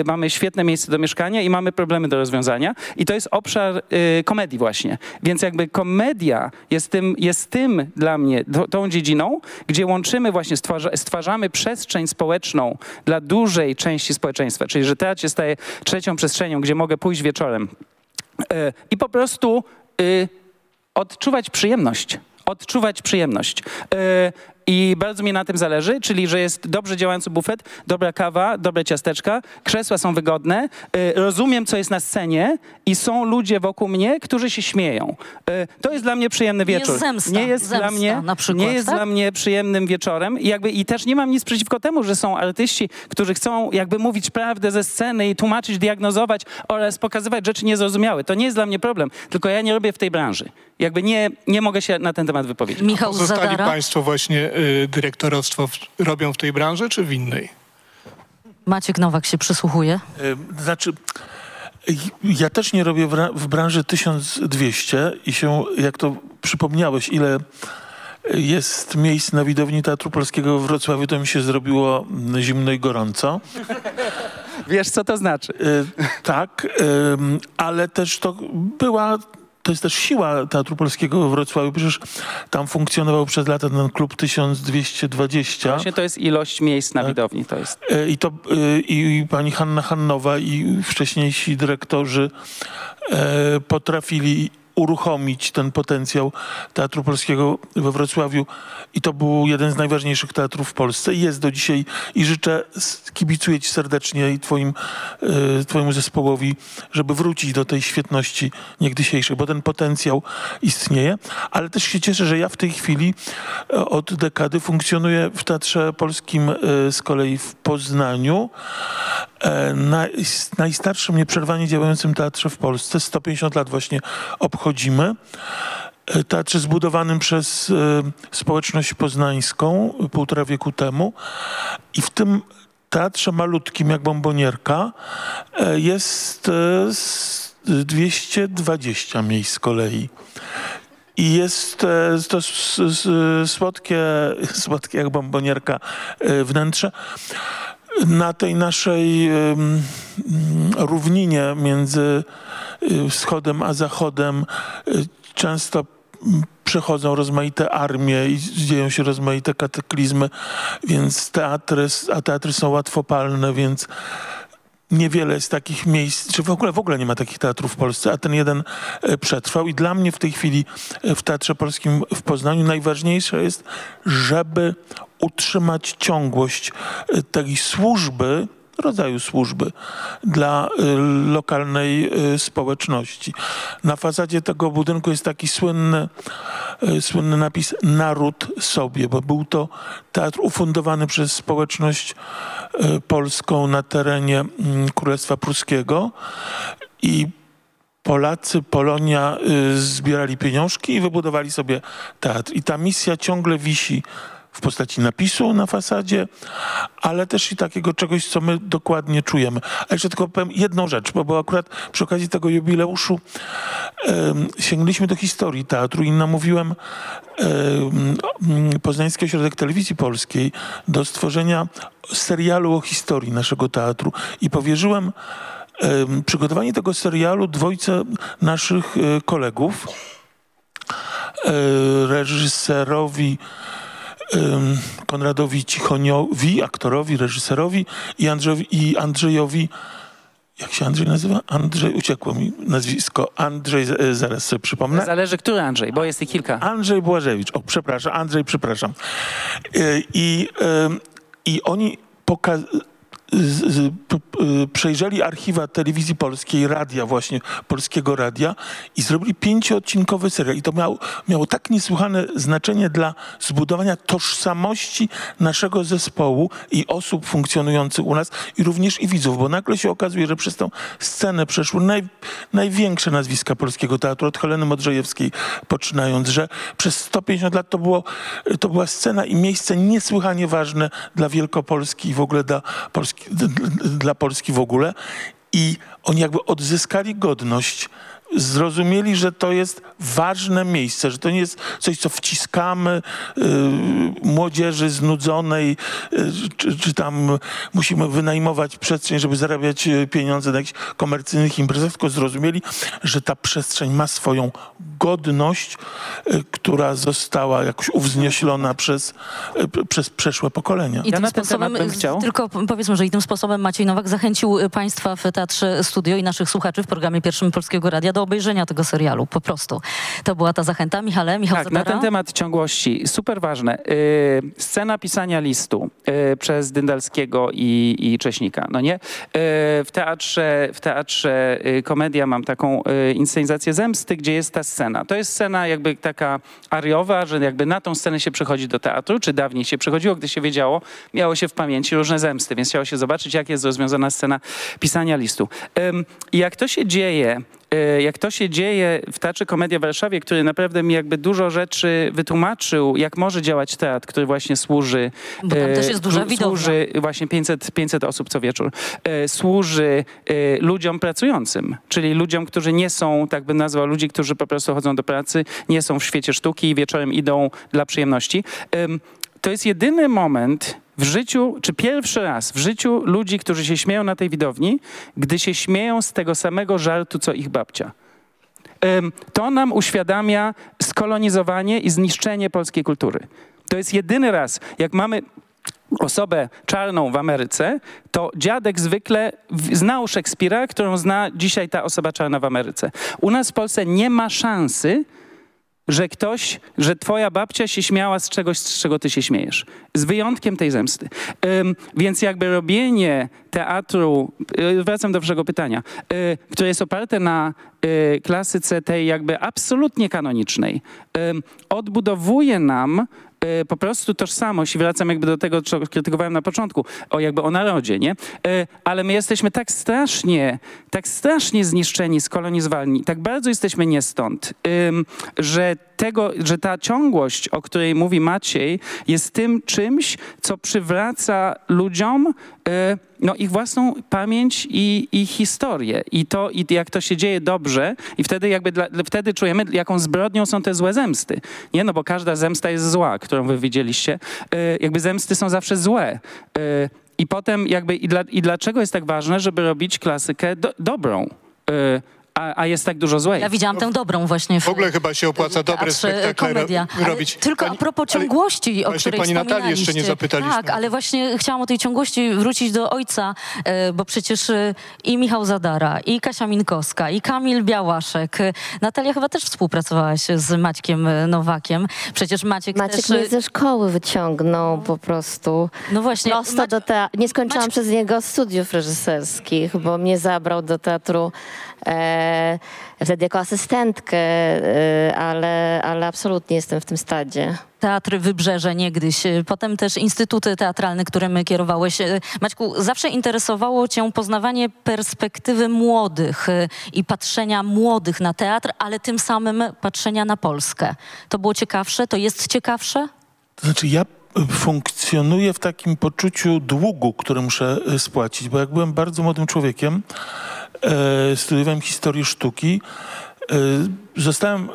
y, mamy świetne miejsce do mieszkania i mamy problemy do rozwiązania. I to jest obszar y, komedii właśnie. Więc jakby komedia jest tym, jest tym dla mnie, to, tą dziedziną, gdzie łączymy właśnie, stwarza, stwarzamy przestrzeń społeczną dla dużej części społeczeństwa. Czyli, że teatr się staje trzecią przestrzenią, gdzie mogę pójść wieczorem e, i po prostu y, odczuwać przyjemność. Odczuwać przyjemność. I bardzo mi na tym zależy, czyli że jest dobrze działający bufet, dobra kawa, dobre ciasteczka, krzesła są wygodne, e, rozumiem, co jest na scenie i są ludzie wokół mnie, którzy się śmieją. E, To jest dla mnie przyjemny
Nie jest
wieczór.
zemsta,
nie jest
zemsta
dla mnie,
na przykład,
nie jest
tak?
dla mnie przyjemnym wieczorem i jakby i też nie mam nic przeciwko temu, że są artyści, którzy chcą jakby mówić prawdę ze sceny i tłumaczyć, diagnozować oraz pokazywać rzeczy niezrozumiałe. To nie jest dla mnie problem, tylko ja nie robię w tej branży. Jakby nie, nie mogę się na ten temat wypowiedzieć.
Michał
Pozostali
Zadara.
państwo właśnie y, dyrektorostwo w, robią w tej branży, czy w innej?
Maciek Nowak się przysłuchuje.
E, Znaczy, ja też nie robię w, ra- w branży 1200 i się, jak to przypomniałeś, ile jest miejsc na widowni Teatru Polskiego w Wrocławiu, to mi się zrobiło zimno i gorąco.
Wiesz, co to znaczy.
Y, tak, ale też to była, to jest też siła Teatru Polskiego we Wrocławiu. Przecież tam funkcjonował przez lata ten klub 1220.
Właśnie to jest ilość miejsc na widowni. To jest.
Y, I to y, i pani Hanna Hannowa i wcześniejsi dyrektorzy e, potrafili uruchomić ten potencjał Teatru Polskiego we Wrocławiu. I to był jeden z najważniejszych teatrów w Polsce. I jest do dzisiaj. I życzę, kibicuję ci serdecznie i twoim, e, twojemu zespołowi, żeby wrócić do tej świetności niegdysiejszej, bo ten potencjał istnieje, ale też się cieszę, że ja w tej chwili e, od dekady funkcjonuję w Teatrze Polskim e, z kolei w Poznaniu, naj, najstarszym nieprzerwanie działającym teatrze w Polsce. 150 lat właśnie obchodzimy. E, Teatrze zbudowanym przez e, społeczność poznańską e, półtora wieku temu. I w tym teatrze malutkim jak bombonierka e, jest e, s- 220 miejsc z kolei. I jest e, to słodkie, słodkie jak bombonierka e, wnętrze. Na tej naszej równinie między y, wschodem a zachodem y, często przechodzą rozmaite armie i dzieją się rozmaite kataklizmy, więc teatry, a teatry są łatwopalne, więc niewiele jest takich miejsc, czy w ogóle, w ogóle nie ma takich teatrów w Polsce, a ten jeden e, przetrwał. I dla mnie w tej chwili e, w Teatrze Polskim w Poznaniu najważniejsze jest, żeby utrzymać ciągłość e, tej służby, rodzaju służby dla e, lokalnej e, społeczności. Na fasadzie tego budynku jest taki słynny, e, słynny napis Naród sobie, bo był to teatr ufundowany przez społeczność polską na terenie mm, Królestwa Pruskiego i Polacy, Polonia y, zbierali pieniążki i wybudowali sobie teatr. I ta misja ciągle wisi w postaci napisu na fasadzie, ale też i takiego czegoś, co my dokładnie czujemy. A jeszcze tylko powiem jedną rzecz, bo, bo akurat przy okazji tego jubileuszu em, sięgnęliśmy do historii teatru i namówiłem em, mm, Poznański Ośrodek Telewizji Polskiej do stworzenia serialu o historii naszego teatru i powierzyłem em, przygotowanie tego serialu dwojce naszych e, kolegów, e, reżyserowi Konradowi Cichoniowi, aktorowi, reżyserowi i Andrzejowi, i Andrzejowi jak się Andrzej nazywa? Andrzej, uciekło mi nazwisko. Andrzej, e, zaraz sobie przypomnę.
Zależy, który Andrzej, bo jest ich kilka.
Andrzej Błażewicz. O, przepraszam, Andrzej, przepraszam. E, I, em, i oni poka- z, z, p, p, przejrzeli archiwa telewizji polskiej, radia właśnie, polskiego radia i zrobili pięcioodcinkowy serial. I to miało, miało tak niesłychane znaczenie dla zbudowania tożsamości naszego zespołu i osób funkcjonujących u nas i również i widzów, bo nagle się okazuje, że przez tą scenę przeszły naj, największe nazwiska polskiego teatru, od Heleny Modrzejewskiej poczynając, że przez 150 lat to, było, to była scena i miejsce niesłychanie ważne dla Wielkopolski i w ogóle dla Polski, d- dla Polski w ogóle. I oni jakby odzyskali godność, zrozumieli, że to jest ważne miejsce, że to nie jest coś, co wciskamy y, młodzieży znudzonej, y, czy, czy tam musimy wynajmować przestrzeń, żeby zarabiać y, pieniądze na jakichś komercyjnych imprezach, tylko zrozumieli, że ta przestrzeń ma swoją godność, y, która została jakoś uwznieślona przez, p- przez przeszłe pokolenia.
I tym sposobem, tylko powiedzmy, że i tym sposobem Maciej Nowak zachęcił y, Państwa w Teatrze Studio i naszych słuchaczy w programie pierwszym Polskiego Radia do obejrzenia tego serialu, po prostu. To była ta zachęta. Michale, Michał
Tak, na
Zabera?
ten temat ciągłości, super ważne. Y, scena pisania listu y, przez Dyndalskiego i, i Cześnika, no nie? Y, w teatrze, w teatrze Komedia mam taką inscenizację Zemsty, gdzie jest ta scena. To jest scena jakby taka ariowa, że jakby na tą scenę się przychodzi do teatru, czy dawniej się przychodziło, gdy się wiedziało, miało się w pamięci różne zemsty, więc chciało się zobaczyć, jak jest rozwiązana scena pisania listu. Jak to się dzieje, jak to się dzieje w Teatrze Komedia w Warszawie, który naprawdę mi jakby dużo rzeczy wytłumaczył, jak może działać teatr, który właśnie służy...
Bo tam
y,
też jest duża widownia.
Służy właśnie 500, 500 osób co wieczór. y, Służy ludziom pracującym, czyli ludziom, którzy nie są, tak bym nazwał, ludzi, którzy po prostu chodzą do pracy, nie są w świecie sztuki i wieczorem idą dla przyjemności. To jest jedyny moment w życiu, czy pierwszy raz w życiu ludzi, którzy się śmieją na tej widowni, gdy się śmieją z tego samego żartu, co ich babcia. To nam uświadamia skolonizowanie i zniszczenie polskiej kultury. To jest jedyny raz, jak mamy osobę czarną w Ameryce, to dziadek zwykle znał Szekspira, którą zna dzisiaj ta osoba czarna w Ameryce. U nas w Polsce nie ma szansy, że ktoś, że twoja babcia się śmiała z czegoś, z czego ty się śmiejesz. Z wyjątkiem tej zemsty. Ym, więc jakby robienie teatru, y, wracam do waszego pytania, y, które jest oparte na y, klasyce tej jakby absolutnie kanonicznej, odbudowuje nam po prostu tożsamość. I wracam jakby do tego, co krytykowałem na początku, o jakby o narodzie, nie? Y, Ale my jesteśmy tak strasznie, tak strasznie zniszczeni, skolonizowani, tak bardzo jesteśmy nie stąd, że tego, że ta ciągłość, o której mówi Maciej, jest tym czymś, co przywraca ludziom y, no, ich własną pamięć i, i historię. I to, i jak to się dzieje dobrze, i wtedy jakby dla, wtedy czujemy, jaką zbrodnią są te złe zemsty. Nie, no bo każda zemsta jest zła, którą wy widzieliście. Y, jakby zemsty są zawsze złe. Y, I potem jakby, i, dla, i dlaczego jest tak ważne, żeby robić klasykę do, dobrą? A, a jest tak dużo złej.
Ja widziałam tę dobrą właśnie w,
W ogóle chyba się opłaca dobre spektakle ro-
komedia. Ale
robić.
Tylko
Pani-
a propos
ale-
ciągłości, o której
pani Natalii jeszcze nie zapytaliśmy.
Tak, ale właśnie chciałam o tej ciągłości wrócić do ojca, e, bo przecież e, i Michał Zadara, i Kasia Minkowska, i Kamil Białaszek. Natalia chyba też współpracowałaś z Maćkiem e, Nowakiem. Przecież Maciek,
Maciek
też...
mnie ze szkoły wyciągnął po prostu.
No właśnie,
Prosto
Mac-
do teatru. Nie skończyłam
Maciek-
przez niego studiów reżyserskich, bo mnie zabrał do teatru wtedy jako asystentkę, e, ale, ale absolutnie jestem w tym stadzie.
Teatr Wybrzeże niegdyś, e, potem też instytuty teatralne, którym kierowałeś. E, Maćku, zawsze interesowało cię poznawanie perspektywy młodych e, i patrzenia młodych na teatr, ale tym samym patrzenia na Polskę. To było ciekawsze? To jest ciekawsze?
To znaczy ja funkcjonuję w takim poczuciu długu, który muszę spłacić, bo jak byłem bardzo młodym człowiekiem, e, studiowałem historię sztuki, e, zostałem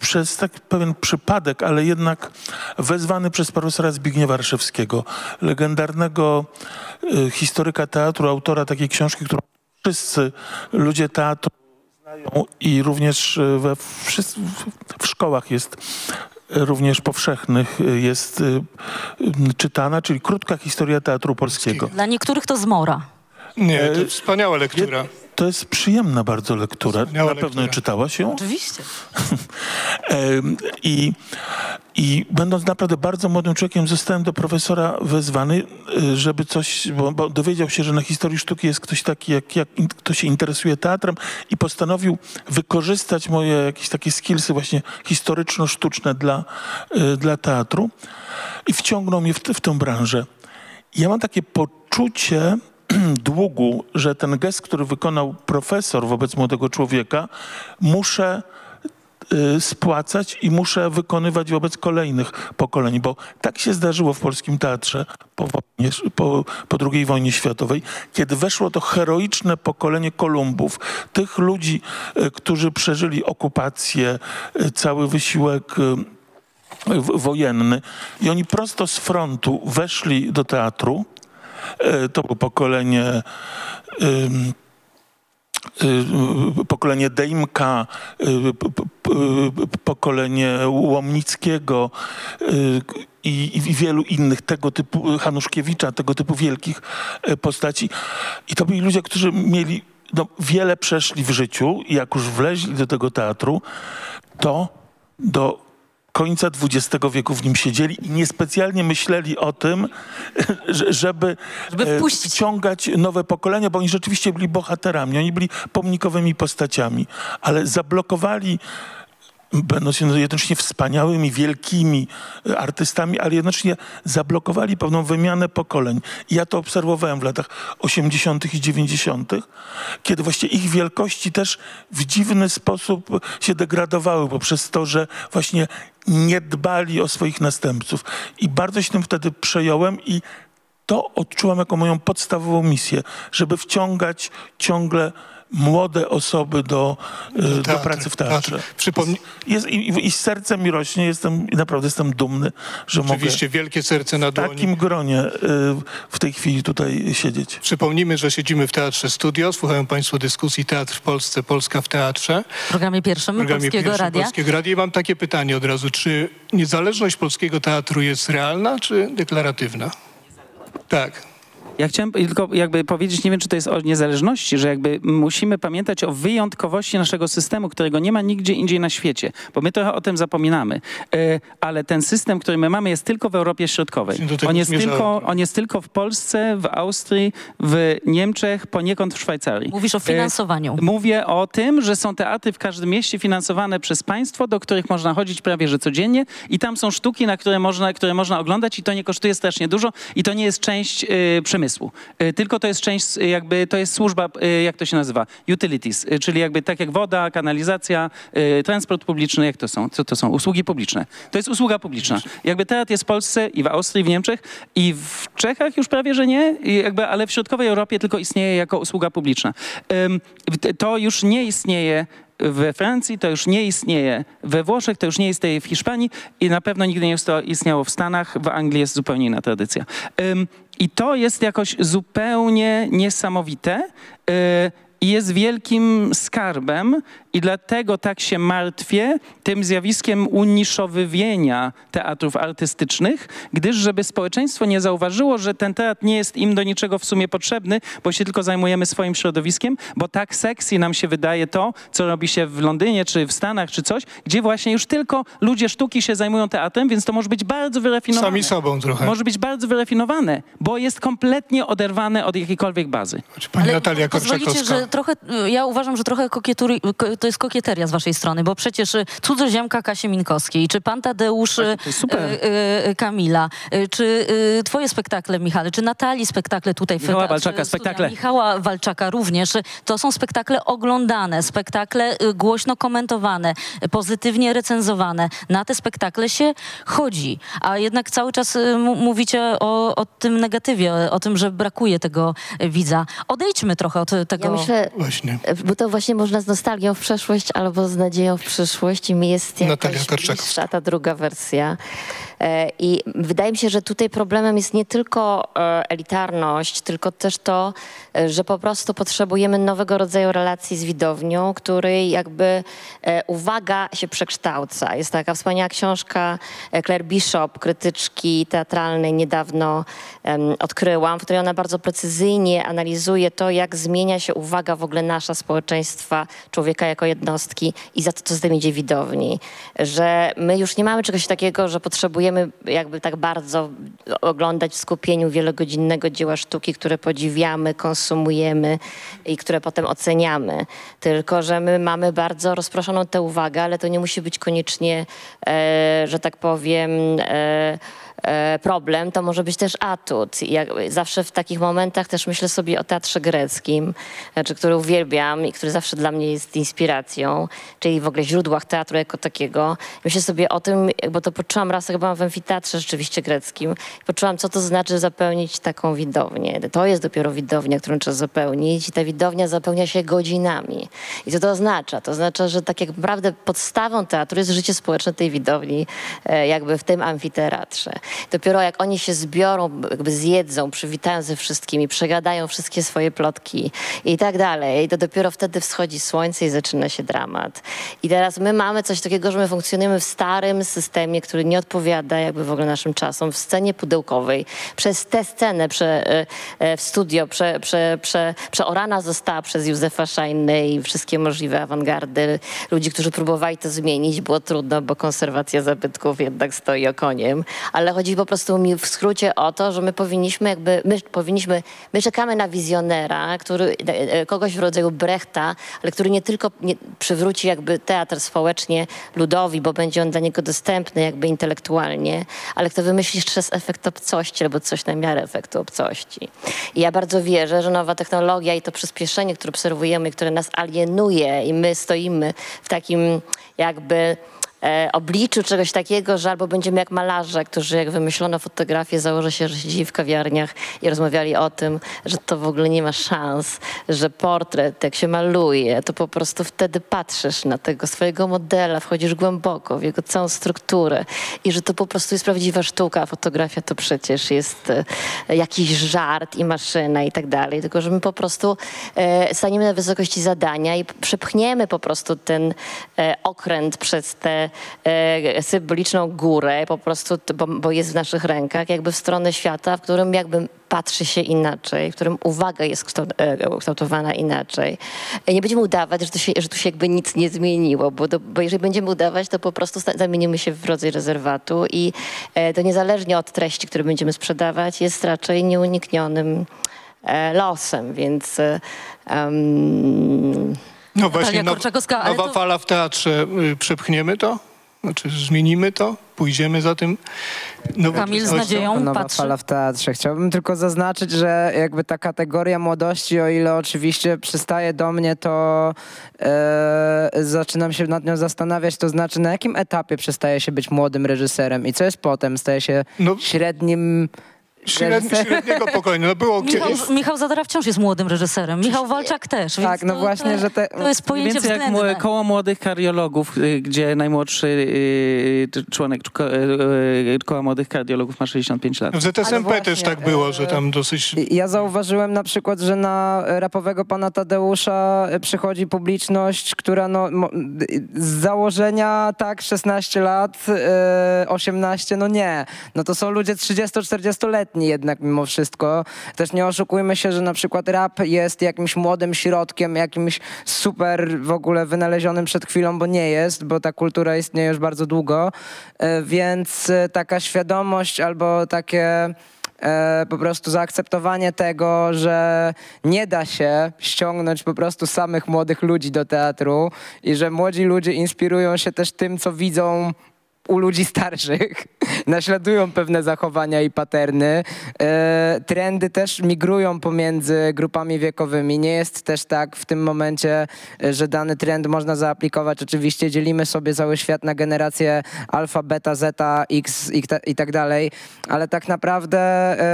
przez tak pewien przypadek, ale jednak wezwany przez profesora Zbigniewa Raszewskiego, legendarnego e, historyka teatru, autora takiej książki, którą wszyscy ludzie teatru znają i również we w, w szkołach jest również powszechnych jest czytana, czyli krótka historia teatru polskiego.
Dla niektórych to zmora.
Nie, to wspaniała lektura.
To jest przyjemna bardzo lektura.
Wspaniała
Na pewno
lektura.
czytałaś ją?
Oczywiście.
I, I będąc naprawdę bardzo młodym człowiekiem, zostałem do profesora wezwany, y, żeby coś, bo, bo dowiedział się, że na historii sztuki jest ktoś taki, jak, jak in- kto się interesuje teatrem i postanowił wykorzystać moje jakieś takie skillsy właśnie historyczno-sztuczne dla, y, dla teatru i wciągnął mnie w, w tę branżę. Ja mam takie poczucie długu, że ten gest, który wykonał profesor wobec młodego człowieka, muszę y, spłacać i muszę wykonywać wobec kolejnych pokoleń, bo tak się zdarzyło w polskim teatrze po, wojnie, po, po II wojnie światowej, kiedy weszło to heroiczne pokolenie Kolumbów, tych ludzi, y, którzy przeżyli okupację, y, cały wysiłek wojenny i oni prosto z frontu weszli do teatru. E, To było pokolenie y, pokolenie Dejmka, y, pokolenie Łomnickiego y, i, i wielu innych tego typu, Hanuszkiewicza, tego typu wielkich e, postaci. I to byli ludzie, którzy mieli, no, wiele przeszli w życiu i jak już wleźli do tego teatru, to do końca XX wieku w nim siedzieli i niespecjalnie myśleli o tym, że- żeby,
Żeby
e,
wpuścić.
wciągać nowe pokolenia, bo oni rzeczywiście byli bohaterami, oni byli pomnikowymi postaciami, ale zablokowali będąc jednocześnie wspaniałymi, wielkimi e, artystami, ale jednocześnie zablokowali pewną wymianę pokoleń. I ja to obserwowałem w latach 80. i 90., kiedy właśnie ich wielkości też w dziwny sposób się degradowały poprzez to, że właśnie nie dbali o swoich następców. I bardzo się tym wtedy przejąłem i to odczułam jako moją podstawową misję, żeby wciągać ciągle młode osoby do, e, do pracy w teatrze.
teatr. Przypomnij-
Jest, i, I z sercem mi rośnie, jestem, i naprawdę jestem dumny, że
Oczywiście
mogę
wielkie serce na
w
dłoni.
takim gronie e, w tej chwili tutaj siedzieć.
Przypomnijmy, że siedzimy w Teatrze Studio. Słuchają Państwo dyskusji Teatr w Polsce, Polska w Teatrze.
W programie pierwszym
W programie
Polskiego
pierwszym
Radia.
Polskiego Radia. I mam takie pytanie od razu. Czy niezależność polskiego teatru jest realna, czy deklaratywna? Tak.
Ja chciałem tylko jakby powiedzieć, nie wiem, czy to jest o niezależności, że jakby musimy pamiętać o wyjątkowości naszego systemu, którego nie ma nigdzie indziej na świecie, bo my trochę o tym zapominamy. E, ale ten system, który my mamy, jest tylko w Europie Środkowej. On jest,
zmierzałem.
tylko, on jest tylko w Polsce, w Austrii, w Niemczech, poniekąd w Szwajcarii.
Mówisz o
E,
finansowaniu.
Mówię o tym, że są teatry w każdym mieście finansowane przez państwo, do których można chodzić prawie że codziennie i tam są sztuki, na które można, które można oglądać i to nie kosztuje strasznie dużo i to nie jest część y, przemysłu. Y, tylko to jest część, y, jakby to jest służba, y, jak to się nazywa? Utilities, czyli jakby tak jak woda, kanalizacja, transport publiczny, jak to są? Co to są? Usługi publiczne. To jest usługa publiczna. Jakby teatr jest w Polsce i w Austrii, w Niemczech i w Czechach już prawie, że nie, jakby, ale w środkowej Europie tylko istnieje jako usługa publiczna. To już nie istnieje we Francji, to już nie istnieje we Włoszech, to już nie istnieje w Hiszpanii i na pewno nigdy nie istniało w Stanach, w Anglii jest zupełnie inna tradycja. I to jest jakoś zupełnie niesamowite. Y, i jest wielkim skarbem i dlatego tak się martwię tym zjawiskiem uniszowywienia teatrów artystycznych, gdyż żeby społeczeństwo nie zauważyło, że ten teatr nie jest im do niczego w sumie potrzebny, bo się tylko zajmujemy swoim środowiskiem, bo tak sexy nam się wydaje to, co robi się w Londynie, czy w Stanach, czy coś, gdzie właśnie już tylko ludzie sztuki się zajmują teatrem, więc to może być bardzo wyrafinowane.
Sami sobą trochę.
Może być bardzo wyrafinowane, bo jest kompletnie oderwane od jakiejkolwiek bazy.
Pani Natalia
Pozwolicie,
Korczakowska.
że trochę, y, ja uważam, że trochę kokietury, ko- to jest kokieteria z waszej strony, bo przecież y, cudzoziemka Kasi Minkowskiej, czy pan Tadeusz
super.
y, y, Kamila, y, czy y, twoje spektakle, Michale, czy Natalii spektakle tutaj w
Michała
Teatrze
Walczaka, spektakle.
Michała Walczaka również. To są spektakle oglądane, spektakle y, głośno komentowane, y, pozytywnie recenzowane. Na te spektakle się chodzi, a jednak cały czas y, m- mówicie o, o tym negatywie, o tym, że brakuje tego widza. Odejdźmy trochę od tego.
Ja myślę,
Właśnie.
bo to właśnie można z nostalgią w przeszłość albo z nadzieją w przyszłość i mi jest
Natalia Korczakowska.
bliższa ta druga wersja. E, I wydaje mi się, że tutaj problemem jest nie tylko e, elitarność, tylko też to, e, że po prostu potrzebujemy nowego rodzaju relacji z widownią, której jakby uwaga się przekształca. Jest taka wspaniała książka Claire Bishop, krytyczki teatralnej, niedawno odkryłam, w której ona bardzo precyzyjnie analizuje to, jak zmienia się uwaga w ogóle nasza społeczeństwa, człowieka jako jednostki i za to, co z tym idzie widowni. Że my już nie mamy czegoś takiego, że potrzebujemy jakby tak bardzo oglądać w skupieniu wielogodzinnego dzieła sztuki, które podziwiamy, konsumujemy i które potem oceniamy. Tylko, że my mamy bardzo rozproszoną tę uwagę, ale to nie musi być koniecznie, e, że tak powiem, e, problem, to może być też atut. I Jak, zawsze w takich momentach też myślę sobie o teatrze greckim, znaczy, który uwielbiam i który zawsze dla mnie jest inspiracją, czyli w ogóle źródłach teatru jako takiego. Myślę sobie o tym, bo to poczułam raz, byłam w amfiteatrze rzeczywiście greckim, poczułam, co to znaczy zapełnić taką widownię. To jest dopiero widownia, którą trzeba zapełnić i ta widownia zapełnia się godzinami. I co to oznacza? To oznacza, że tak jak naprawdę podstawą teatru jest życie społeczne tej widowni, e, jakby w tym amfiteatrze. Dopiero jak oni się zbiorą, jakby zjedzą, przywitają ze wszystkimi, przegadają wszystkie swoje plotki i tak dalej, to dopiero wtedy wschodzi słońce i zaczyna się dramat. I teraz my mamy coś takiego, że my funkcjonujemy w starym systemie, który nie odpowiada jakby w ogóle naszym czasom, w scenie pudełkowej. Przez tę scenę prze, e, e, w studio prze, prze, prze, przeorana została przez Józefa Szajny i wszystkie możliwe awangardy. Ludzi, którzy próbowali to zmienić, było trudno, bo konserwacja zabytków jednak stoi okoniem. Ale chodzi po prostu mi w skrócie o to, że my powinniśmy jakby, my powinniśmy, my czekamy na wizjonera, który, e, kogoś w rodzaju Brechta, ale który nie tylko nie, przywróci jakby teatr społecznie ludowi, bo będzie on dla niego dostępny jakby intelektualnie, ale kto wymyśli przez efekt obcości albo coś na miarę efektu obcości. I ja bardzo wierzę, że nowa technologia i to przyspieszenie, które obserwujemy, które nas alienuje i my stoimy w takim jakby obliczu czegoś takiego, że albo będziemy jak malarze, którzy jak wymyślono fotografię, założę się, że siedzieli w kawiarniach i rozmawiali o tym, że to w ogóle nie ma szans, że portret, jak się maluje, to po prostu wtedy patrzysz na tego swojego modela, wchodzisz głęboko w jego całą strukturę i że to po prostu jest prawdziwa sztuka, a fotografia to przecież jest e, jakiś żart i maszyna i tak dalej, tylko że my po prostu e, staniemy na wysokości zadania i przepchniemy po prostu ten e, okręt przez tę e, symboliczną górę, po prostu, bo, bo jest w naszych rękach, jakby w stronę świata, w którym jakby patrzy się inaczej, w którym uwaga jest e, ukształtowana inaczej. E, Nie będziemy udawać, że, to się, że tu się jakby nic nie zmieniło, bo, do, bo jeżeli będziemy udawać, to po prostu zamienimy się w rodzaj rezerwatu i e, to niezależnie od treści, które będziemy sprzedawać, jest raczej nieuniknionym e, losem, więc e, em,
No właśnie, now, nowa
to-
fala w teatrze. Y, Przepchniemy to? Znaczy zmienimy to? Pójdziemy za tym?
Kamil z
nowoczesnością?
nadzieją
Nowa
patrzy.
fala w teatrze. Chciałbym tylko zaznaczyć, że jakby ta kategoria młodości, o ile oczywiście przystaje do mnie, to e, zaczynam się nad nią zastanawiać, to znaczy na jakim etapie przestaje się być młodym reżyserem i co jest potem? Staje się
No,
średnim
Średni, średniego pokoju. No było
Michał,
kiedyś.
Michał Zadara wciąż jest młodym reżyserem. Michał Walczak też.
Tak, no
to,
właśnie,
to,
że te-
to jest pojęcie
Więcej jak
względne.
mu- koło młodych kardiologów, y, gdzie najmłodszy y, członek ko- y, y, koła młodych kardiologów ma 65 lat.
W ZSMP też tak było, że tam dosyć...
Ja zauważyłem na przykład, że na rapowego pana Tadeusza przychodzi publiczność, która no, z założenia tak 16 lat, e, 18, no nie. No to są ludzie 30-40-letni jednak mimo wszystko. Też nie oszukujmy się, że na przykład rap jest jakimś młodym środkiem, jakimś super w ogóle wynalezionym przed chwilą, bo nie jest, bo ta kultura istnieje już bardzo długo. E, Więc e, taka świadomość albo takie e, po prostu zaakceptowanie tego, że nie da się ściągnąć po prostu samych młodych ludzi do teatru i że młodzi ludzie inspirują się też tym, co widzą u ludzi starszych, naśladują pewne zachowania i paterny. E, trendy też migrują pomiędzy grupami wiekowymi. Nie jest też tak w tym momencie, e, że dany trend można zaaplikować. Oczywiście dzielimy sobie cały świat na generacje alfa, beta, zeta, x i, ta, i tak dalej, ale tak naprawdę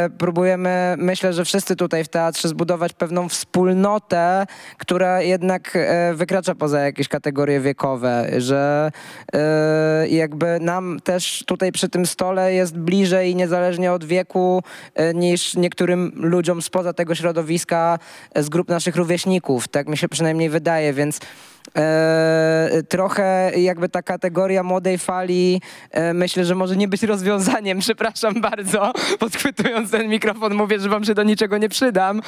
e, próbujemy, myślę, że wszyscy tutaj w teatrze zbudować pewną wspólnotę, która jednak wykracza poza jakieś kategorie wiekowe, że jakby nam też tutaj przy tym stole jest bliżej niezależnie od wieku e, niż niektórym ludziom spoza tego środowiska e, z grup naszych rówieśników. Tak mi się przynajmniej wydaje, więc e, trochę jakby ta kategoria młodej fali e, myślę, że może nie być rozwiązaniem. Przepraszam bardzo, podchwytując ten mikrofon mówię, że wam się do niczego nie przydam,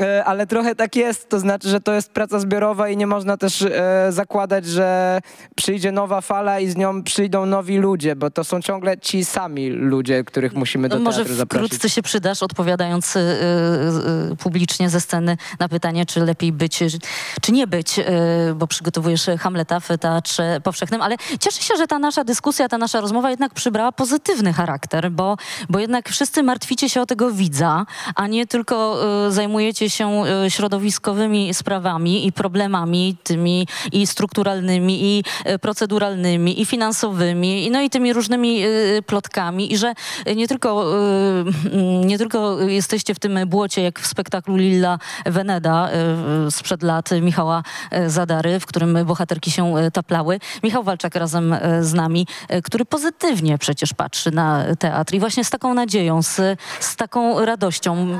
e, ale trochę tak jest. To znaczy, że to jest praca zbiorowa i nie można też e, zakładać, że przyjdzie nowa fala i z nią przyjdą nowi ludzie, bo to są ciągle ci sami ludzie, których musimy do
Może
teatru zaprosić.
wkrótce się przydasz, odpowiadając y, y, publicznie ze sceny na pytanie, czy lepiej być, czy nie być, bo przygotowujesz Hamleta w Teatrze Powszechnym, ale cieszę się, że ta nasza dyskusja, ta nasza rozmowa jednak przybrała pozytywny charakter, bo, bo jednak wszyscy martwicie się o tego widza, a nie tylko y, zajmujecie się y, środowiskowymi sprawami i problemami tymi i strukturalnymi, i y, proceduralnymi, i finansowymi, i no i tymi różnymi y, plotkami i że nie tylko, y, mm, nie tylko jesteście w tym błocie, jak w spektaklu Lilla Veneda y, sprzed lat Michała Zadary, w którym bohaterki się y, taplały. Michał Walczak razem y, z nami, y, który pozytywnie przecież patrzy na teatr i właśnie z taką nadzieją, z, z taką radością.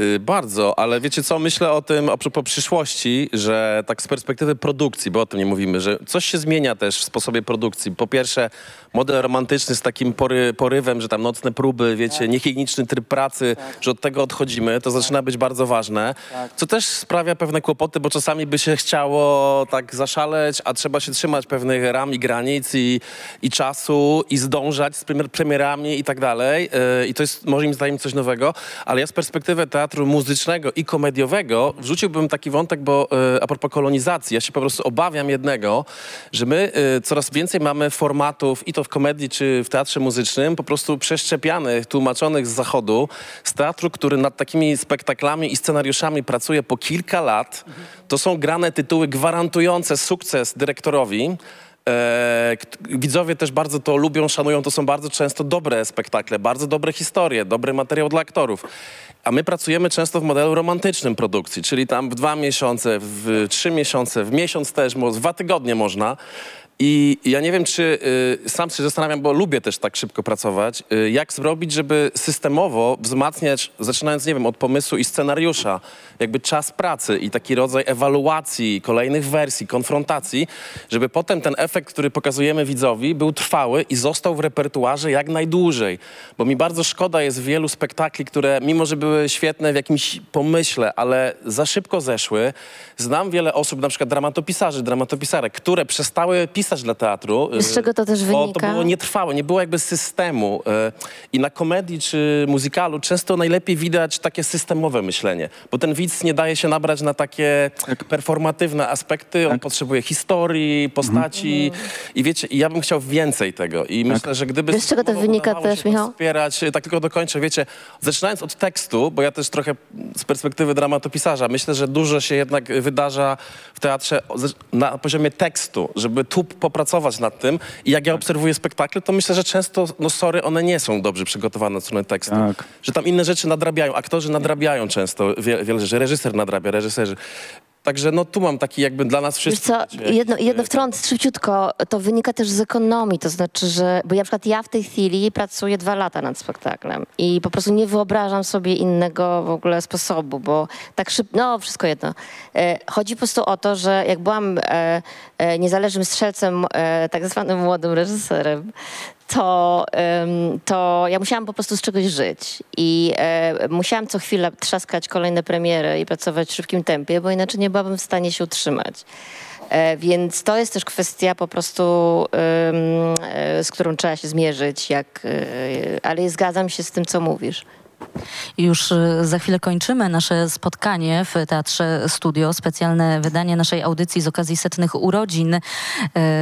Y, Bardzo, ale wiecie co, myślę o tym a propos przyszłości, że tak z perspektywy produkcji, bo o tym nie mówimy, że coś się zmienia też w sposobie produkcji. Po pierwsze, model romantyczny z takim pory, porywem, że tam nocne próby, wiecie, niehigieniczny tryb pracy, że od tego odchodzimy, to zaczyna być bardzo ważne, co też sprawia pewne kłopoty, bo czasami by się chciało tak zaszaleć, a trzeba się trzymać pewnych ram i granic i, i czasu i zdążać z premier, premierami i tak dalej. Y, I to jest moim zdaniem coś nowego, ale ja z perspektywy teatru muzycznego i komediowego wrzuciłbym taki wątek, bo y, a propos kolonizacji, ja się po prostu obawiam jednego, że my y, coraz więcej mamy formatów i to w komedii czy w teatrze muzycznym po prostu przeszczepianych, tłumaczonych z zachodu, z teatru, który nad takimi spektaklami i scenariuszami pracuje po kilka lat. To są grane tytuły gwarantujące sukces dyrektorowi, kt- widzowie też bardzo to lubią, szanują. To są bardzo często dobre spektakle, bardzo dobre historie, dobry materiał dla aktorów. A my pracujemy często w modelu romantycznym produkcji, czyli tam w dwa miesiące, w trzy miesiące, w miesiąc też, w dwa tygodnie można. I ja nie wiem, czy y, sam się zastanawiam, bo lubię też tak szybko pracować, y, jak zrobić, żeby systemowo wzmacniać, zaczynając, nie wiem, od pomysłu i scenariusza, jakby czas pracy i taki rodzaj ewaluacji kolejnych wersji, konfrontacji, żeby potem ten efekt, który pokazujemy widzowi, był trwały i został w repertuarze jak najdłużej. Bo mi bardzo szkoda jest wielu spektakli, które mimo, że były świetne w jakimś pomyśle, ale za szybko zeszły. Znam wiele osób, na przykład dramatopisarzy, dramatopisarek, które przestały pisać dla teatru.
Z czego to też
Bo to
wynika?
było nietrwałe, nie było jakby systemu. e, I na komedii czy muzykalu często najlepiej widać takie systemowe myślenie, bo ten widz nie daje się nabrać na takie performatywne aspekty, on potrzebuje historii, postaci i wiecie, i ja bym chciał więcej tego i myślę, że gdyby...
Wiesz, z czego to wynika też, Michał?
Wspierać, tak tylko dokończę, wiecie, zaczynając od tekstu, bo ja też trochę z perspektywy dramatopisarza, myślę, że dużo się jednak wydarza w teatrze ze- na poziomie tekstu, żeby tu popracować nad tym i jak ja obserwuję spektakle, to myślę, że często, no sorry, one nie są dobrze przygotowane od strony tekstu. Że tam inne rzeczy nadrabiają, aktorzy nadrabiają często wie, wiele rzeczy, reżyser nadrabia, reżyserzy. Także no tu mam taki jakby dla nas
Wiesz
wszystkich...
co,
wiecie,
jedno, jedno wtrącę szybciutko, to wynika też z ekonomii, to znaczy, że, bo ja na przykład ja w tej chwili pracuję dwa lata nad spektaklem i po prostu nie wyobrażam sobie innego w ogóle sposobu, bo tak szybko, no wszystko jedno. E, chodzi po prostu o to, że jak byłam e, e, niezależnym strzelcem, e, tak zwanym młodym reżyserem, to, to ja musiałam po prostu z czegoś żyć. I e, musiałam co chwilę trzaskać kolejne premiery i pracować w szybkim tempie, bo inaczej nie byłabym w stanie się utrzymać. E, więc to jest też kwestia po prostu, e, z którą trzeba się zmierzyć, jak, e, ale zgadzam się z tym, co mówisz.
Już y, za chwilę kończymy nasze spotkanie w Teatrze Studio, specjalne wydanie naszej audycji z okazji setnych urodzin y,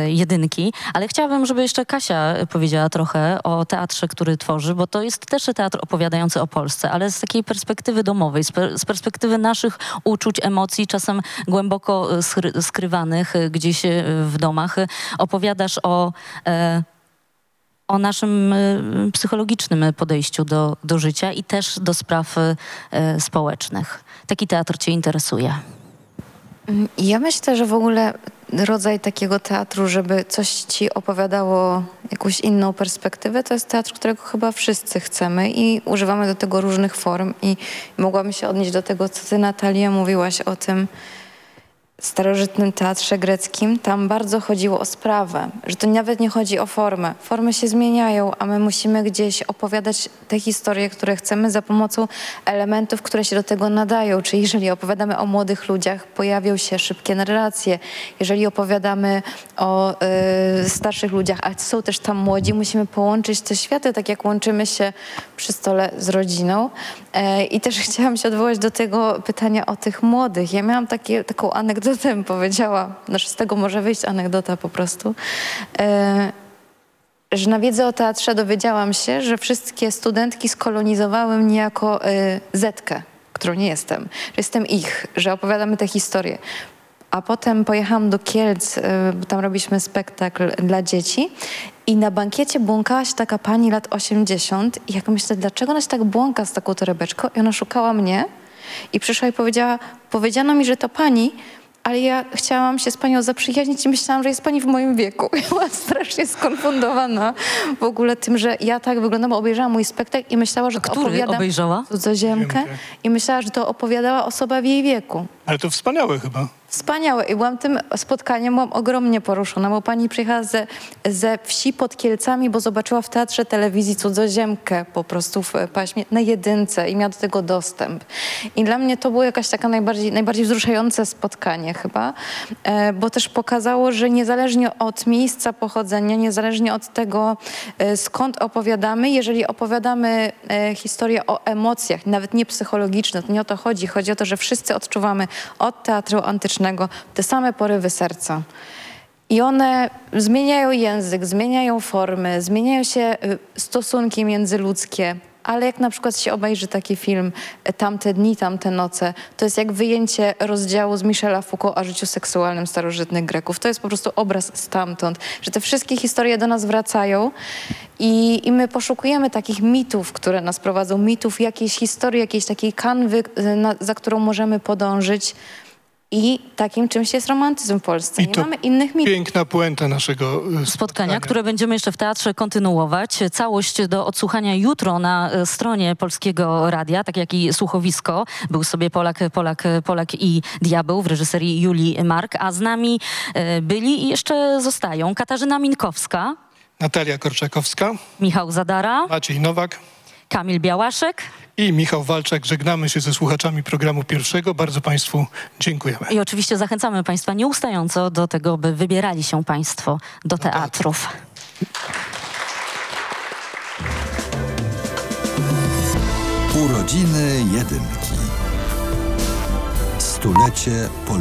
Jedynki. Ale chciałabym, żeby jeszcze Kasia powiedziała trochę o teatrze, który tworzy, bo to jest też teatr opowiadający o Polsce, ale z takiej perspektywy domowej, z, per, z perspektywy naszych uczuć, emocji, czasem głęboko y, skry, skrywanych gdzieś w domach. Opowiadasz o... e, o naszym y, psychologicznym podejściu do, do życia i też do spraw y, społecznych. Taki teatr Cię interesuje?
Mm, Ja myślę, że w ogóle rodzaj takiego teatru, żeby coś ci opowiadało jakąś inną perspektywę, to jest teatr, którego chyba wszyscy chcemy i używamy do tego różnych form i mogłabym się odnieść do tego, co ty Natalia mówiłaś o tym starożytnym teatrze greckim. Tam bardzo chodziło o sprawę, że to nawet nie chodzi o formę. Formy się zmieniają, a my musimy gdzieś opowiadać te historie, które chcemy za pomocą elementów, które się do tego nadają. Czyli jeżeli opowiadamy o młodych ludziach, pojawią się szybkie narracje. Jeżeli opowiadamy o y, starszych ludziach, a są też tam młodzi, musimy połączyć te światy, tak jak łączymy się przy stole z rodziną. E, I też chciałam się odwołać do tego pytania o tych młodych. Ja miałam takie, taką anegdotę, powiedziała, znaczy z tego może wyjść anegdota po prostu, e, że na wiedzy o teatrze dowiedziałam się, że wszystkie studentki skolonizowały mnie jako e, Zetkę, którą nie jestem, że jestem ich, że opowiadamy te historie. A potem pojechałam do Kielc, y, bo tam robiliśmy spektakl dla dzieci i na bankiecie błąkała się taka pani lat 80 i jak myślę, dlaczego ona się tak błąka z taką torebeczką? I ona szukała mnie i przyszła i powiedziała, powiedziano mi, że to pani, ale ja chciałam się z panią zaprzyjaźnić i myślałam, że jest pani w moim wieku. I była strasznie skonfundowana w ogóle tym, że ja tak wyglądam. Obejrzałam mój spektakl i myślała, że to
który
opowiadam
obejrzała?
cudzoziemkę i myślała, że to opowiadała osoba w jej wieku.
Ale to wspaniałe chyba.
Wspaniałe. I byłam tym spotkaniem, byłam ogromnie poruszona, bo pani przyjechała ze, ze wsi pod Kielcami, bo zobaczyła w teatrze telewizji cudzoziemkę po prostu w paśmie na jedynce i miała do tego dostęp. I dla mnie to było jakaś taka najbardziej, najbardziej wzruszające spotkanie chyba, e, bo też pokazało, że niezależnie od miejsca pochodzenia, niezależnie od tego, e, skąd opowiadamy, jeżeli opowiadamy e, historię o emocjach, nawet nie psychologiczne, to nie o to chodzi. Chodzi o to, że wszyscy odczuwamy od teatru antycznego te same porywy serca. I one zmieniają język, zmieniają formy, zmieniają się y, stosunki międzyludzkie. ale jak na przykład się obejrzy taki film e, Tamte dni, tamte noce, to jest jak wyjęcie rozdziału z Michela Foucault o życiu seksualnym starożytnych Greków. To jest po prostu obraz stamtąd, że te wszystkie historie do nas wracają i, i my poszukujemy takich mitów, które nas prowadzą, mitów, jakiejś historii, jakiejś takiej kanwy, e, na, za którą możemy podążyć. I takim czymś jest romantyzm w Polsce.
I
Nie
to
mamy innych mitów.
Piękna puenta naszego e,
spotkania, które będziemy jeszcze w teatrze kontynuować. Całość do odsłuchania jutro na e, stronie Polskiego Radia, tak jak i słuchowisko. Był sobie Polak, Polak, Polak i Diabeł w reżyserii Julii Mark, a z nami e, byli i jeszcze zostają Katarzyna Minkowska,
Natalia Korczakowska,
Michał Zadara,
Maciej Nowak
Kamil Białaszek
i Michał Walczak. Żegnamy się ze słuchaczami programu pierwszego. Bardzo Państwu dziękujemy.
i oczywiście zachęcamy Państwa nieustająco do tego, by wybierali się Państwo do teatrów.
Urodziny jedynki. Stulecie Pol